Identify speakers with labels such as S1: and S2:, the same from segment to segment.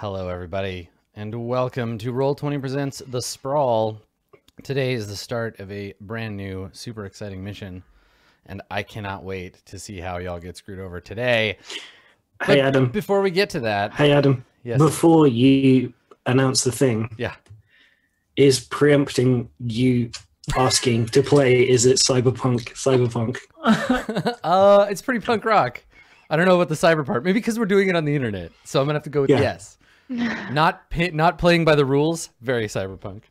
S1: Hello, everybody, and welcome to Roll20 Presents The Sprawl. Today is the start of a brand new, super exciting mission, and I cannot wait to see how y'all get screwed over today.
S2: Hey Adam.
S1: Before we get to that,
S2: Hey Adam.
S1: yes,
S2: Before you announce the thing,
S1: yeah,
S2: is preempting you asking to play is it cyberpunk cyberpunk?
S1: uh, it's pretty punk rock. I don't know about the cyber part. Maybe because we're doing it on the internet, so I'm gonna have to go with
S2: Yeah.
S1: yes. not not playing by the rules. Very cyberpunk.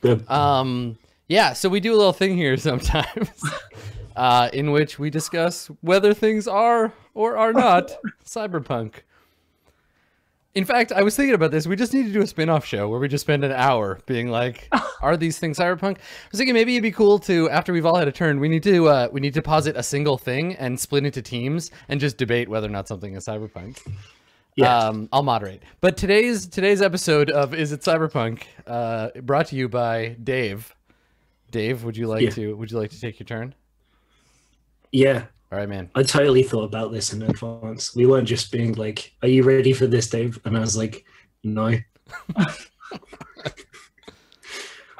S2: Good.
S1: Um, yeah, so we do a little thing here sometimes, uh, in which we discuss whether things are or are not cyberpunk. In fact, I was thinking about this. We just need to do a spin-off show where we just spend an hour being like, "Are these things cyberpunk?" I was thinking maybe it'd be cool to, after we've all had a turn, we need to uh, we need to posit a single thing and split into teams and just debate whether or not something is cyberpunk.
S2: Yeah.
S1: Um, I'll moderate. But today's today's episode of Is It Cyberpunk uh, brought to you by Dave. Dave, would you like
S2: Yeah.
S1: to would you like to take your turn?
S2: yeah.
S1: All right, man.
S2: I totally thought about this in advance. We weren't just being like, Are you ready for this, Dave? And I was like, No.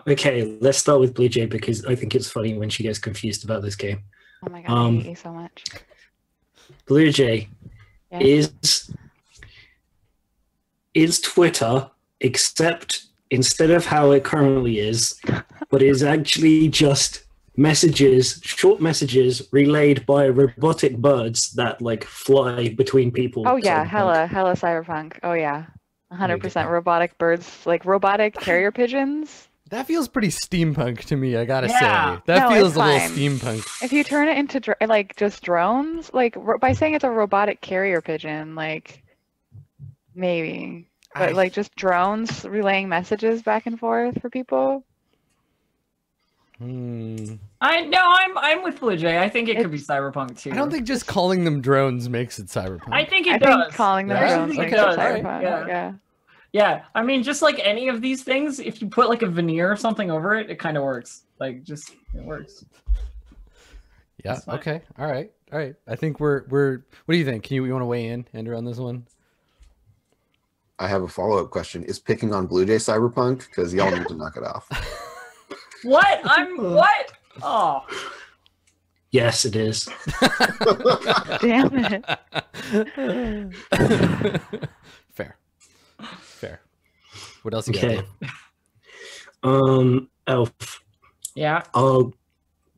S2: okay, let's start with Blue Jay because I think it's funny when she gets confused about this game.
S3: Oh my god,
S2: Um,
S3: I hate you so much.
S2: Blue Jay
S3: Yeah.
S2: is is Twitter except instead of how it currently is, but is actually just messages, short messages relayed by robotic birds that like fly between people.
S3: oh yeah,
S2: Cyberpunk.
S3: hella, hella cyberpunk. Oh yeah, hundred percent robotic birds, like robotic carrier pigeons.
S1: That feels pretty steampunk to me. I gotta
S4: Yeah.
S1: say, that
S3: No,
S1: feels a little steampunk.
S3: If you turn it into dr- like just drones, like by saying it's a robotic carrier pigeon, like maybe, but
S1: I-
S3: like just drones relaying messages back and forth for people.
S1: Hmm.
S4: I no, I'm I'm with Blue Jay. I think it could be cyberpunk too.
S1: I don't think just calling them drones makes it cyberpunk.
S4: I think it
S3: I
S4: does.
S3: think calling them
S1: Yeah,
S3: drones
S4: think it
S3: makes it
S4: does.
S3: cyberpunk.
S4: Yeah.
S3: yeah.
S4: Yeah, I mean, just like any of these things, if you put like a veneer or something over it, it kind of works. Like, just it works.
S1: yeah. Okay. All right. All right. I think we're we're. What do you think? Can you you want to weigh in, Andrew, on this one?
S5: I have a follow up question. Is picking on Blue Jay cyberpunk? Because y'all need to knock it off.
S4: What? I'm what? Oh,
S2: Yes, it is.
S3: Damn it.
S1: Fair. Fair. What else you?
S2: Okay.
S1: Dave?
S2: Um Elf.
S4: yeah.
S2: Are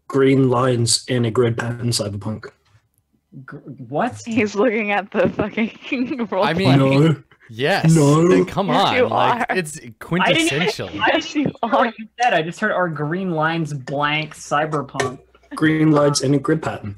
S2: green lines in a grid pattern cyberpunk?
S4: Gr- What?
S3: He's looking at the fucking role
S1: I mean-
S2: No.
S1: Yes.
S2: No.
S1: Then come
S3: Yes,
S1: on.
S3: you
S1: like
S3: are.
S1: it's
S4: I didn't.
S1: quintessential.
S4: I
S3: Yes,
S4: didn't
S3: you
S4: hear
S3: are.
S4: what you said. I just heard our green lines blank cyberpunk.
S2: Green lines in a grid pattern.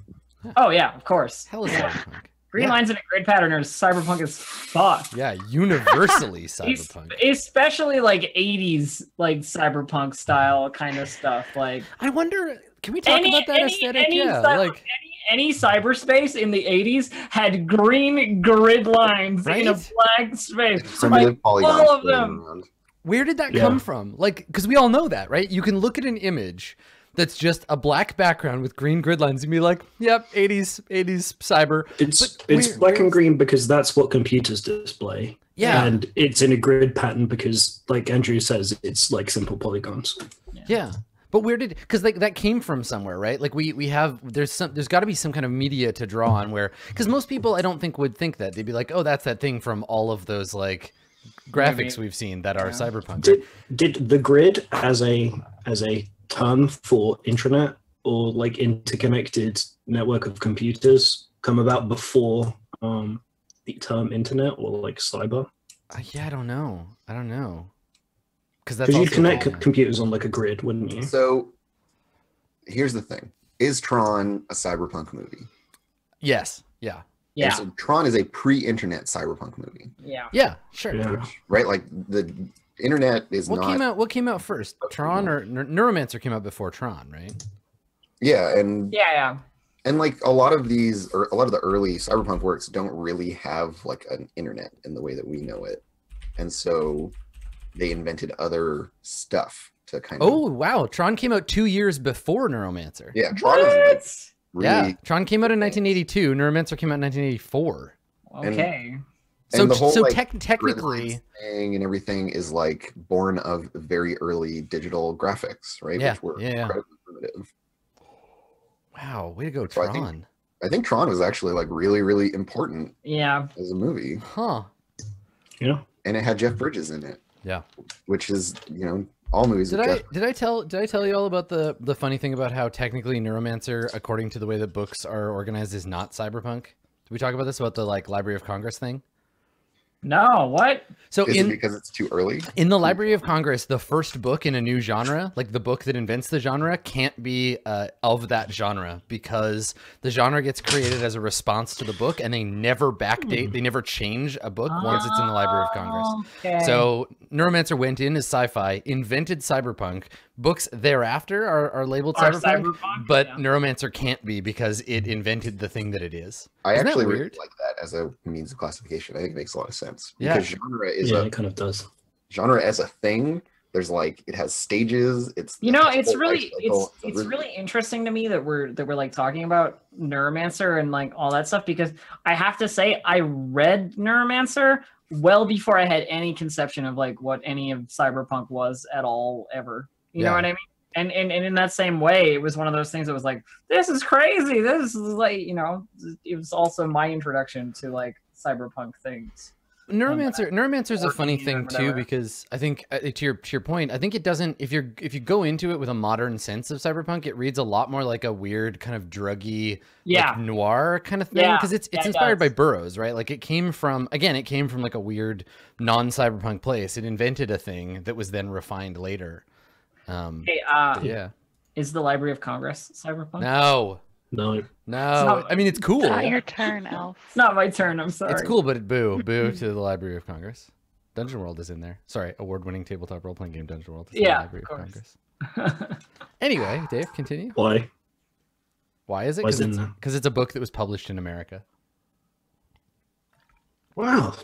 S4: Oh yeah, of course.
S1: Hell is cyberpunk.
S4: Green
S1: Yeah.
S4: lines in a grid pattern are cyberpunk as fuck.
S1: Yeah, universally cyberpunk.
S4: Especially like 80s like cyberpunk style kind of stuff. Like
S1: I wonder. Can we talk about that aesthetic? yeah,
S4: cyber-
S1: like
S4: any, any cyberspace in the 80s had green grid lines in a
S1: Right?
S4: black space. Like, all of them.
S5: around.
S1: where did that
S2: Yeah.
S1: come from? Like, because we all know that, right? You can look at an image that's just a black background with green grid lines and be like, "Yep, 80s, 80s cyber."
S2: It's
S1: But
S2: it's black and green because that's what computers display.
S1: Yeah,
S2: And it's in a grid pattern because, like Andrew says, it's like simple polygons.
S1: yeah. But where did? Because like that came from somewhere, right? Like we we have there's some there's got to be some kind of media to draw on where because most people I don't think would think that they'd be like, "Oh, that's that thing from all of those like graphics
S4: Maybe.
S1: we've seen that are
S4: Yeah.
S1: cyberpunk."
S2: Did did the grid as a as a term for intranet or like interconnected network of computers come about before um, the term internet or like cyber?
S1: Uh, yeah, I don't know. I don't know. Because that's
S2: Because you'd connect
S1: cool.
S2: computers on like a grid, wouldn't you?
S5: So here's the thing: Is Tron a cyberpunk movie?
S1: Yes. Yeah.
S4: Yeah,
S5: so Tron is a pre-internet cyberpunk movie,
S4: yeah.
S1: Yeah. Sure.
S2: Yeah.
S5: right? Like the internet is
S1: What
S5: not.
S1: came out? What came out first? Tron or Neuromancer came out before Tron, right?
S5: Yeah, and
S4: Yeah, yeah.
S5: and like a lot of these, or a lot of the early cyberpunk works don't really have like an internet in the way that we know it, and so they invented other stuff to kind of.
S1: Oh wow! Tron came out two years before Neuromancer.
S5: yeah, Tron is like really
S1: Yeah, Tron came out in 1982. Neuromancer came out in 1984.
S4: Okay.
S1: So,
S5: the whole,
S1: so
S5: like,
S1: tec-
S5: grid
S1: technically,
S5: thing and everything is like born of very early digital graphics, right?
S1: Yeah,
S5: Which were
S1: yeah, yeah.
S5: incredibly primitive.
S1: wow, way to go,
S5: So I think-
S1: Tron.
S5: I think Tron was actually like really, really important
S4: Yeah.
S5: as a movie,
S1: Huh.
S2: Yeah,
S5: and it had Jeff Bridges in it.
S1: Yeah.
S5: which is you know all movies.
S1: Did I
S5: Jeff.
S1: did I tell did I tell you all about the the funny thing about how technically Neuromancer, according to the way that books are organized, is not cyberpunk? Did we talk about this about the like Library of Congress thing?
S4: No, what?
S1: So
S5: Is it
S1: in
S5: because it's too early?
S1: in the Library of Congress, the first book in a new genre, like the book that invents the genre, can't be uh, of that genre because the genre gets created as a response to the book, and they never backdate, they never change a book once it's in the Library of Congress.
S4: Okay.
S1: So Neuromancer went in as sci-fi, invented cyberpunk. Books thereafter are, are labeled
S4: Are
S1: cyberpunk,
S4: cyberpunk,
S1: but
S4: yeah.
S1: Neuromancer can't be because it invented the thing that it is.
S5: I
S1: Isn't
S5: actually really
S1: weird?
S5: like that as a means of classification. I think it makes a lot of sense
S1: Yeah.
S5: because genre is
S2: Yeah,
S5: a
S2: it kind of does.
S5: genre as a thing. There's like it has stages. It's
S4: you know
S5: its
S4: it's really
S5: life
S4: it's
S5: cycle. a
S4: it's really interesting to me that we're that we're like talking about neuromancer and like all that stuff because i have to say i read neuromancer well before i had any conception of like what any of cyberpunk was at all ever you know what i mean and, and and in that same way it was one of those things that was like this is crazy this is like you know it was also my introduction to like cyberpunk things
S1: Neuromancer Neuromancer is a funny thing too because I think uh, to your to your point, I think it doesn't if you're if you go into it with a modern sense of cyberpunk, it reads a lot more like a weird kind of druggy
S4: yeah
S1: like noir kind of thing
S4: Yeah,
S1: because it's it's
S4: yeah, it
S1: inspired by. Burroughs, right? Like it came from again, it came from like a weird non-cyberpunk place. It invented a thing that was then refined later. Um
S4: hey, uh,
S1: yeah.
S4: is the library of congress cyberpunk
S1: No.
S2: No.
S1: No. I mean it's cool.
S3: Not your turn, Elf.
S4: it's not my turn i'm sorry
S1: It's cool, but it, boo, boo to the Library of Congress. Dungeon World is in there. Sorry, award-winning tabletop role-playing game Dungeon World. Is in the
S4: Yeah,
S1: Library
S4: of
S1: of. Congress. Anyway, Dave, continue.
S2: Why?
S1: Why is it? Because it's,
S2: in there?
S1: 'cause it's a book that was published in America.
S2: Wow.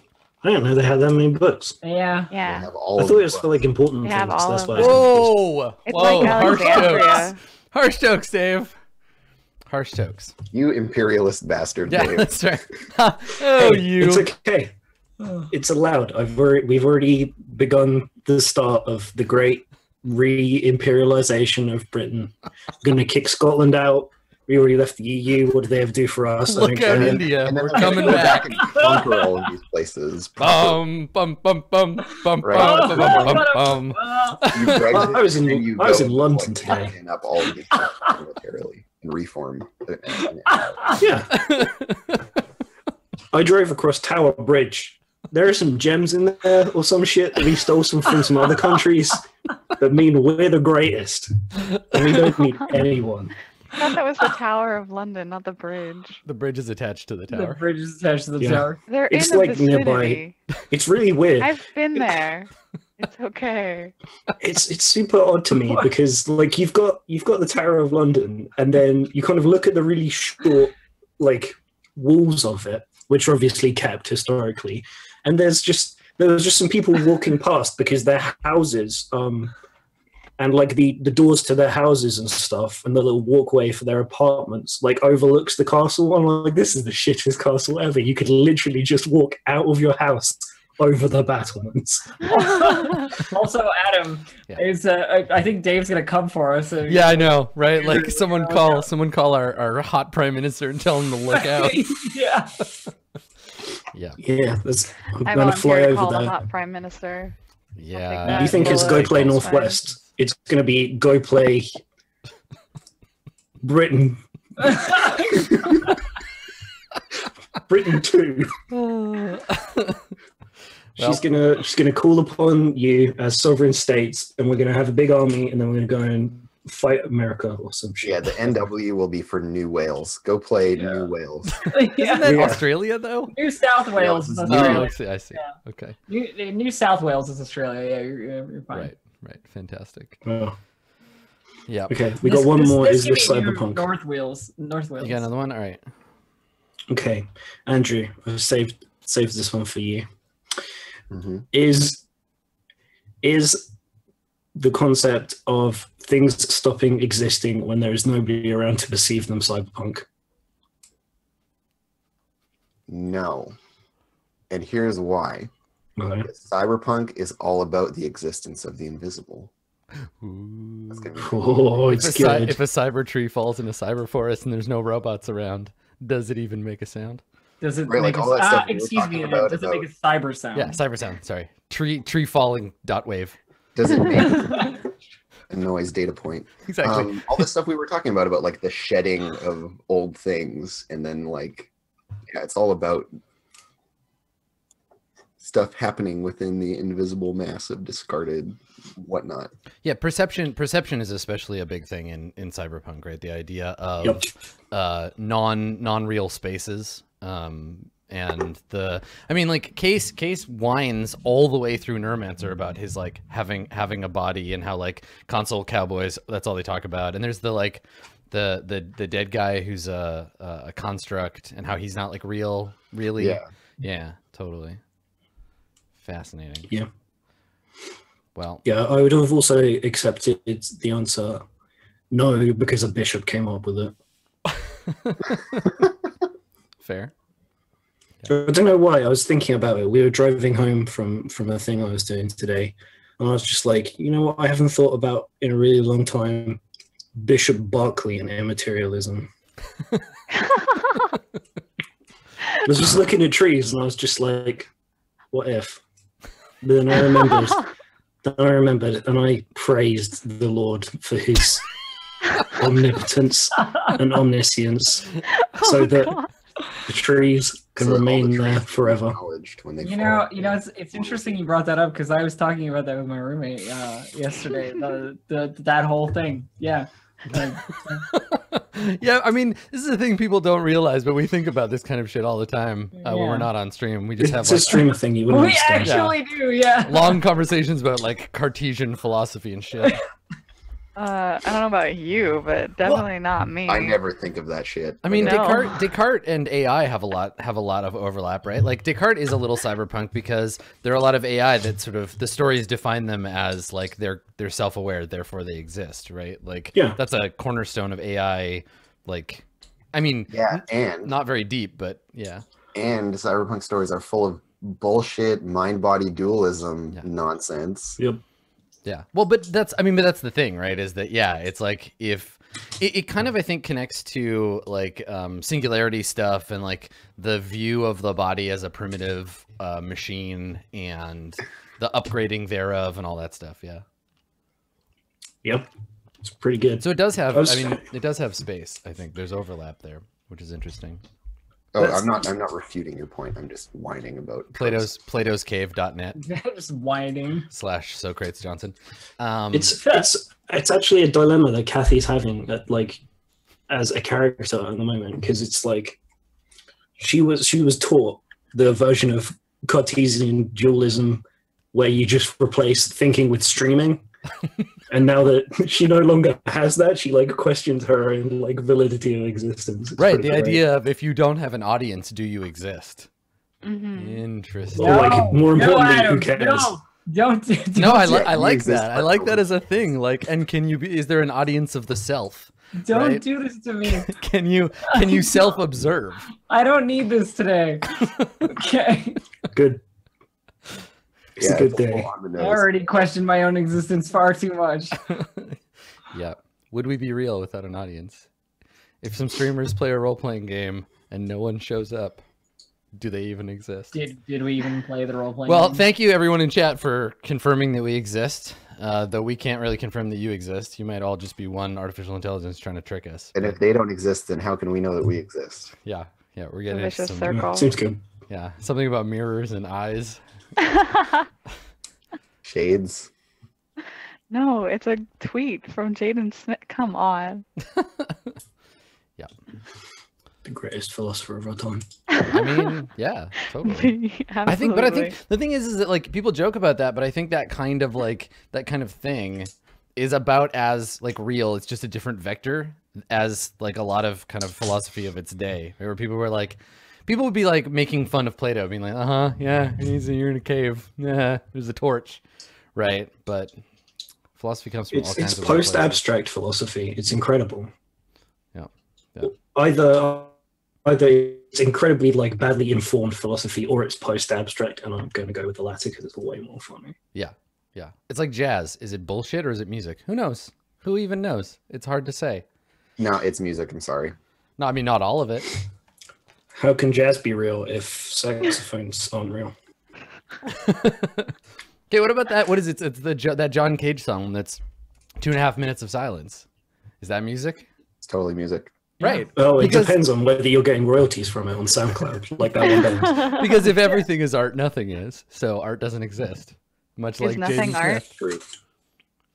S2: I didn't know they had that many books.
S4: yeah
S5: They
S3: Yeah.
S5: have all
S2: I thought
S5: the
S2: it was for like important
S3: They
S2: things.
S3: have all
S2: That's
S3: of
S2: why.
S3: Them.
S1: Whoa!
S3: It's
S1: Whoa!
S3: like
S1: harsh jokes. Harsh jokes, Dave. Harsh jokes.
S5: you imperialist bastard.
S1: Yeah,
S5: Dave.
S1: that's right. Oh,
S2: Hey,
S1: you.
S2: It's okay. It's allowed. I've already, we've already begun the start of the great re-imperialization of Britain. I'm Going to kick Scotland out. We already left the EU. What do they have to do for us? I
S1: Look
S2: don't
S1: out,
S2: care.
S1: India.
S5: And then
S1: We're
S5: like,
S1: coming
S5: go
S1: back.
S5: and conquer all of these places.
S1: Bum, bum, bum, bum, bum,
S5: Right.
S1: bum, bum, bum, bum, bum.
S4: Well,
S5: You Brexit,
S2: I was in-
S5: and you
S2: I was in
S5: to,
S2: London
S5: like,
S2: today.
S5: tighten up all of these things militarily and reform.
S2: Yeah, I drove across Tower Bridge. There are some gems in there or some shit that we stole some from some other countries that mean we're the greatest. And we don't need anyone.
S3: I thought that was the Tower of London, not the bridge.
S1: the bridge is attached to the tower.
S4: the bridge is attached to the
S2: Yeah.
S4: tower.
S3: They're
S2: It's
S3: in the
S2: like nearby. It's really weird.
S3: I've been there. It's okay.
S2: it's it's super odd to me because like you've got you've got the Tower of London and then you kind of look at the really short like walls of it, which are obviously kept historically, and there's just there was just some people walking past because their houses um and like the the doors to their houses and stuff and the little walkway for their apartments like overlooks the castle. I'm like, this is the shittest castle ever. You could literally just walk out of your house over the battlements.
S4: Also, Adam
S1: Yeah.
S4: is. Uh, I I think Dave's gonna come for us. so-
S1: Yeah, I know, right? Like someone call
S4: out.
S1: someone call our, our hot prime minister and tell him to look out.
S4: yeah.
S1: Yeah,
S2: Yeah, that's, I'm
S3: I
S2: gonna fly
S3: volunteer to call
S2: over
S3: the
S2: there.
S3: hot prime minister.
S1: yeah.
S2: you think it's go play
S3: that's
S2: Northwest? It's going to be go play Britain. Britain two. She's gonna she's gonna call upon you as sovereign states, and we're gonna have a big army, and then we're gonna go and fight America or some shit.
S5: yeah, the NW will be for New Wales. Go play New Wales.
S1: Isn't that
S2: Yeah.
S1: Australia though?
S4: New South Wales is
S5: No,
S1: Oh,
S4: Australia.
S1: I see. I see.
S4: Yeah.
S1: Okay.
S4: New, New South Wales is Australia. Yeah, you're, you're you're fine.
S1: Right. Right. Fantastic.
S2: Oh,
S1: Yeah.
S2: okay, we
S4: This-
S2: got one
S4: this-
S2: more.
S4: this
S2: Is this
S4: could be New
S2: cyberpunk?
S4: North wheels. North wheels.
S1: You got another one? All right.
S2: Okay, Andrew, I've saved saved this one for you.
S5: hmm
S2: is is the concept of things stopping existing when there is nobody around to perceive them cyberpunk.
S5: No. And here's why.
S2: Okay.
S5: Cyberpunk is all about the existence of the invisible.
S1: Ooh.
S5: That's gonna
S2: Oh,
S1: If
S2: it's
S1: a, if a cyber tree falls in a cyber forest and there's no robots around, does it even make a sound?
S4: Does it
S5: Right,
S4: make
S5: like
S4: a,
S5: all that stuff we
S4: excuse me?
S5: about-
S4: does it make a cyber sound?
S1: Yeah, cyber sound. Sorry, tree tree falling dot wave.
S5: does it make a noise data point?
S1: Exactly.
S5: Um, all the stuff we were talking about about like the shedding of old things, and then like yeah, it's all about stuff happening within the invisible mass of discarded whatnot.
S1: yeah, perception perception is especially a big thing in in cyberpunk, right? The idea of
S2: Yep.
S1: uh non non-real spaces um and the i mean like case case whines all the way through neuromancer about his like having having a body and how like console cowboys that's all they talk about and there's the like the the the dead guy who's a a construct and how he's not like real really
S5: Yeah.
S1: yeah totally fascinating
S2: Yeah.
S1: well
S2: Yeah, I would have also accepted the answer no because a bishop came up with it.
S1: fair
S2: I don't know why. I was thinking about it. We were driving home from from a thing I was doing today, and I was just like, you know what? I haven't thought about in a really long time. Bishop Berkeley and immaterialism. I was just looking at trees, and I was just like, what if? But then I remembered. then I remembered, and I praised the Lord for His omnipotence and omniscience. So
S3: Oh,
S2: that-
S3: God.
S2: The trees can
S5: So all the
S2: remain
S5: trees
S2: there forever.
S5: Acknowledged when they
S4: You
S5: fall.
S4: know, you know, it's, it's interesting you brought that up because I was talking about that with my roommate uh, yesterday. the, the that whole thing, yeah. Like,
S1: yeah, I mean, this is the thing people don't realize, but we think about this kind of shit all the time uh, when we're not on stream. We just have
S2: It's a
S1: like
S2: streamer thing you wouldn't
S4: we
S2: understand.
S4: actually do, yeah.
S1: long conversations about like Cartesian philosophy and shit.
S3: Uh, I don't know about you, but definitely not me.
S5: I never think of that shit.
S1: I mean,
S3: No.
S1: Descartes, Descartes and AI have a lot have a lot of overlap, right? Like Descartes is a little cyberpunk because there are a lot of AI that sort of the stories define them as like they're they're self aware, therefore they exist, right? Like
S2: Yeah.
S1: that's a cornerstone of AI. Like, I mean,
S5: yeah, and
S1: not very deep, but yeah,
S5: and cyberpunk stories are full of bullshit mind body dualism
S1: Yeah.
S5: nonsense.
S2: Yep.
S1: Yeah. Well, but that's I mean, but that's the thing, right? Is that yeah, it's like if it, it kind of I think connects to like um, singularity stuff and like the view of the body as a primitive uh, machine and the upgrading thereof and all that stuff. Yeah.
S2: Yep. It's pretty good.
S1: So it does have.
S2: I was-
S1: I mean, it does have space. I think there's overlap there, which is interesting.
S5: Oh,
S2: That's-
S5: I'm not. I'm not refuting your point. I'm just whining about
S1: Plato's Plato's Cave.net
S4: Just whining.
S1: slash Socrates Johnson. Um,
S2: It's it's it's actually a dilemma that Kathy's having that like as a character at the moment because it's like she was she was taught the version of Cartesian dualism where you just replace thinking with streaming. and now that she no longer has that, she like questions her own like validity of existence. It's
S1: right. The
S2: great.
S1: idea of if you don't have an audience, do you exist?
S3: Mhm.
S1: Interesting.
S2: Or, like, more importantly, who
S4: Adam,
S2: cares?
S4: No, don't. don't
S1: No, I,
S4: do
S1: li-
S4: it.
S1: I
S5: you
S1: like
S5: exist
S1: that. I
S5: for
S1: like
S5: a
S1: that as a thing. Like, and can you be? Is there an audience of the self?
S4: Don't
S1: right?
S4: do this to me.
S1: Can you can you self observe?
S4: I don't need this today. Okay.
S2: Good. It's a good
S5: little
S2: day.
S5: on the
S4: I already questioned my own existence far too much.
S1: yeah. Would we be real without an audience? If some streamers play a role playing game and no one shows up, do they even exist?
S4: Did did we even play the role playing?
S1: Well,
S4: game?
S1: thank you everyone in chat for confirming that we exist. Uh, though we can't really confirm that you exist. You might all just be one artificial intelligence trying to trick us.
S5: And if they don't exist, then how can we know that we exist?
S1: Yeah, yeah, we're
S3: The
S1: getting into
S3: vicious
S1: some,
S3: circle.
S2: Seems good.
S1: yeah, something about mirrors and eyes.
S5: Shades.
S3: no, it's a tweet from Jaden Smith. Come on. Yeah.
S2: The greatest philosopher of our time.
S1: I mean, yeah, totally. I think, but I think the thing is, is that like people joke about that, but I think that kind of like that kind of thing is about as like real. It's just a different vector as like a lot of kind of philosophy of its day, where people were like, people would be like making fun of Plato, being like, uh huh, yeah, he's you're in a cave, yeah, there's a torch, right? But philosophy comes from all
S2: It's
S1: kinds
S2: it's
S1: of
S2: post
S1: places.
S2: abstract philosophy. It's incredible.
S1: Yeah. Yeah.
S2: Either either it's incredibly like badly informed philosophy or it's post abstract, and I'm going to go with the latter because it's way more funny.
S1: Yeah, yeah. It's like jazz. Is it bullshit or is it music? Who knows? Who even knows? It's hard to say.
S5: No, it's music. I'm sorry.
S1: No, I mean not all of it.
S2: How can jazz be real if saxophones aren't real?
S1: Okay, what about that? What is it? It's the that John Cage song that's two and a half minutes of silence. Is that music?
S5: It's totally music.
S1: Right.
S2: Oh, it
S1: Because-
S2: depends on whether you're getting royalties from it on SoundCloud, like that one band.
S1: Because if everything is art, nothing is. So art doesn't exist. Much
S3: Is
S1: like
S3: nothing
S1: Jaden
S3: art?
S1: Smith.
S5: True.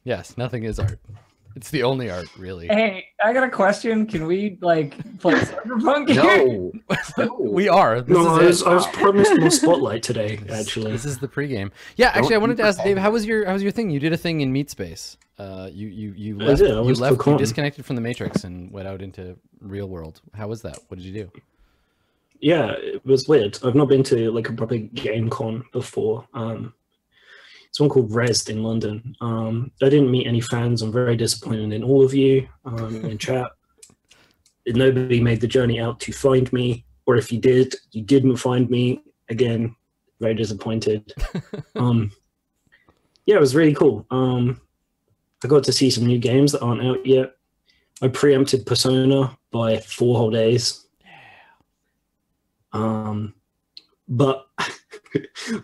S1: Yes, nothing is art. It's the only art, really.
S4: Hey, I got a question. Can we like play Cyberpunk here?
S5: No. no.
S1: we are. This
S2: No, I
S1: is
S2: was,
S1: it.
S2: I was promised more spotlight today, actually.
S1: This is the pregame. Yeah, actually, I
S5: Don't
S1: wanted to ask. Dave, how was your how was your thing? You did a thing in Meat Space. Uh, you you you
S2: I
S1: left,
S2: did, I
S1: you left, you disconnected from the Matrix and went out into real world. How was that? What did you do?
S2: Yeah, it was weird. I've not been to like a proper game con before. Um, it's one called Rezzed in London. Um, I didn't meet any fans. I'm very disappointed in all of you um, in chat. Nobody made the journey out to find me, or if you did, you didn't find me. Again, very disappointed. um, yeah, it was really cool. Um, I got to see some new games that aren't out yet. I preempted Persona by four whole days. Um, but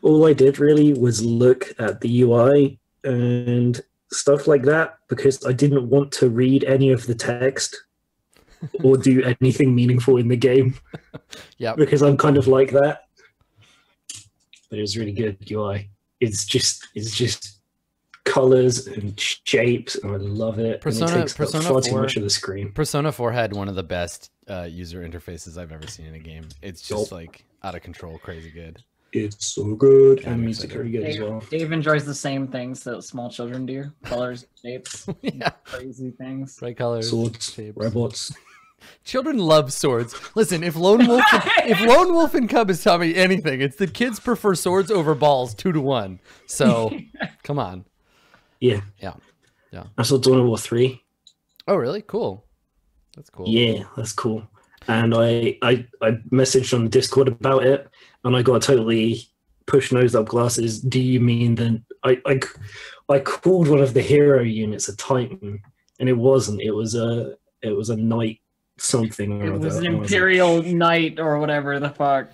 S2: all I did really was look at the UI and stuff like that because I didn't want to read any of the text or do anything meaningful in the game
S1: Yeah,
S2: because I'm kind of like that. But it was really good UI. It's just it's just colors and shapes, and I love it.
S1: Persona-
S2: and it takes
S1: Persona
S2: far too
S1: 4
S2: much of the screen.
S1: Persona 4 had one of the best uh, user interfaces I've ever seen in a game. It's just
S2: Yup.
S1: like out of control, crazy good.
S2: It's so good,
S1: Yeah, I'm
S2: and music
S1: excited.
S2: very good as well.
S4: Dave enjoys the same things that small children do: colors, shapes,
S1: yeah,
S4: crazy things.
S1: bright colors,
S2: Swords,
S1: shapes.
S2: robots.
S1: Children love swords. Listen, if Lone Wolf, if Lone Wolf and Cub has taught me anything, it's that kids prefer swords over balls two to one. So, come on.
S2: Yeah.
S1: Yeah. Yeah.
S2: I saw Dawn of War 3.
S1: Oh, really? Cool. That's cool.
S2: Yeah, that's cool. And I, I I messaged on Discord about it, and I got totally push nose up glasses. Do you mean then I, I I called one of the hero units a Titan, and it wasn't. It was a it was a knight something. Or
S4: It was
S2: other.
S4: an
S2: was like,
S4: imperial knight or whatever the fuck.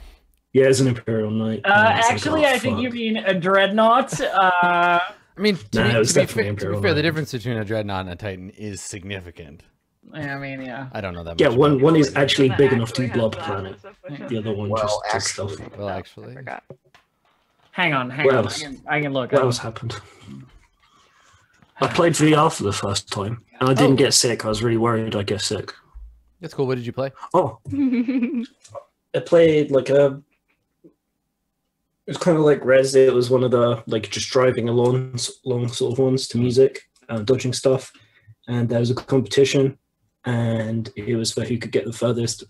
S2: yeah, it's an imperial knight.
S4: Uh,
S2: And I like,
S4: actually,
S2: oh,
S4: I think you mean a dreadnought. Uh,
S1: I mean, to,
S2: Nah,
S1: be,
S2: it was
S1: to, be
S2: definitely
S1: fair, to be
S2: Imperial
S1: fair, the difference between a dreadnought and a titan is significant.
S4: I mean, yeah.
S1: I don't know that
S2: Yeah,
S1: much.
S2: one
S1: about
S2: one is actually
S3: That
S2: big enough to
S3: actually has
S2: blob
S3: that
S2: planet.
S3: as.
S2: The other one
S5: Well,
S2: just, just
S5: actually-
S2: stuff.
S1: Well,
S3: I
S1: actually,
S3: forgot.
S4: Hang on, hang
S2: What
S4: on. I can, I can look.
S2: What
S4: I
S2: else happened? I played VR for the first time, and I didn't
S1: Oh.
S2: get sick. I was really worried I'd get sick.
S1: that's cool. What did you play?
S2: Oh, I played like a. It was kind of like Rez. It was one of the like just driving along, long sort of ones to music, uh, dodging stuff, and there was a competition, and it was for who could get the furthest,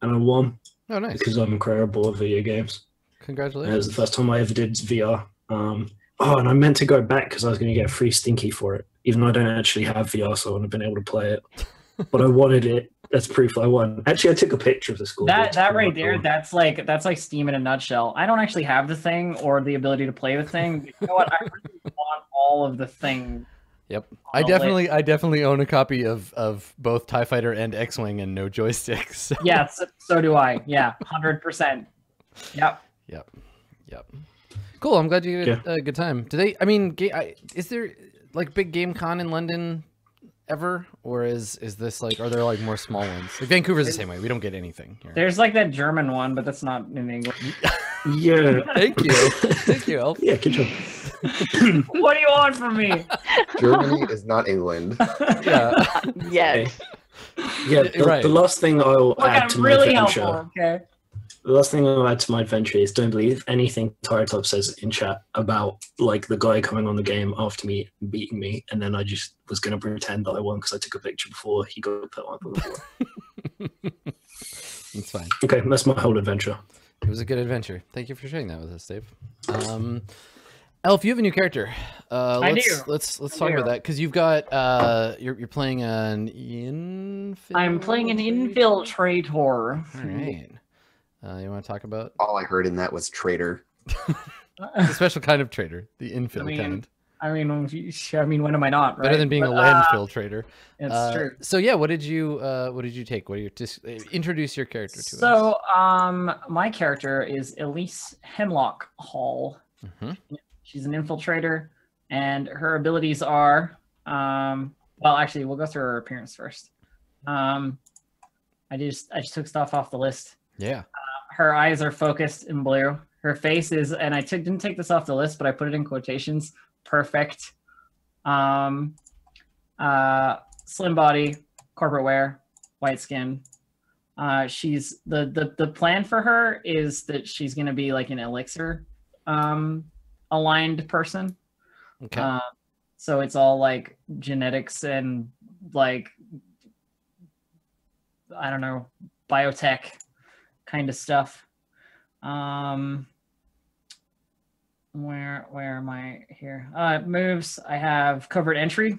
S2: and I won
S1: Oh, nice.
S2: because I'm incredible at video games. And it was
S1: Congratulations.
S2: the first time I ever did VR. Um, oh, and I meant to go back because I was going to get a free Steam key for it, even though I don't actually have VR, so I wouldn't have been able to play it. but I wanted it. That's proof I won. Actually, I took a picture of the score.
S4: that that right there, that's like that's like Steam in a nutshell. I don't actually have the thing or the ability to play the thing. You know what? I really want all of the things.
S1: Yep. I definitely, I definitely own a copy of of both Tie Fighter and X Wing and no joysticks. So.
S4: Yes, so do I. Yeah, hundred percent. Yep.
S1: Yep. Yep. Cool. I'm glad you had a good time. Do they? I mean, I, is there like big game con in London ever, or is is this like? Are there like more small ones? Like Vancouver's the same way. We don't get anything here.
S4: There's like that German one, but that's not in English.
S2: Yeah.
S1: Thank you. Thank you, Elf.
S2: Yeah, good job.
S4: what do you want from me?
S5: Germany is not England.
S1: Yeah.
S3: yes.
S2: Yeah, the,
S1: Right.
S2: the last thing I'll
S4: Look,
S2: add
S4: I'm
S2: to
S4: really
S2: my adventure.
S4: helpful. Okay.
S2: The last thing I'll add to my adventure is don't believe anything Top says in chat about like the guy coming on the game after me and beating me, and then I just was going to pretend that I won because I took a picture before he got put on the board.
S1: It's fine.
S2: Okay, that's my whole adventure.
S1: It was a good adventure. Thank you for sharing that with us, Dave. Um, Elf, you have a new character. Uh,
S4: I
S1: let's,
S4: do.
S1: Let's let's talk about that because you've got uh, you're you're playing an infiltrator.
S4: I'm playing an infiltrator.
S1: All right. Uh, you want to talk about
S5: All I heard in that was traitor.
S1: a special kind of traitor, the infill
S4: mean,
S1: kind,
S4: I mean, I mean, when am I not? Right?
S1: better than being
S4: But,
S1: a
S4: uh,
S1: landfill trader.
S4: It's
S1: Uh,
S4: true.
S1: So yeah, what did you uh, what did you take? What are your dis- uh, introduce your character to us?
S4: So, um, my character is Elise Hemlock Hall.
S1: Mhm.
S4: She's an infiltrator, and her abilities are, um, well, actually, we'll go through her appearance first. Um, I just I just took stuff off the list.
S1: Yeah.
S4: Her eyes are focused in blue. Her face is, and I took didn't take this off the list, but I put it in quotations. Perfect. Um, uh, slim body, corporate wear, white skin. Uh, she's the, the the plan for her is that she's gonna be like an elixir, um, aligned person.
S1: Okay.
S4: Uh, so it's all like genetics and like I don't know biotech kind of stuff. Um, where where am I here? Uh, moves. I have covert entry,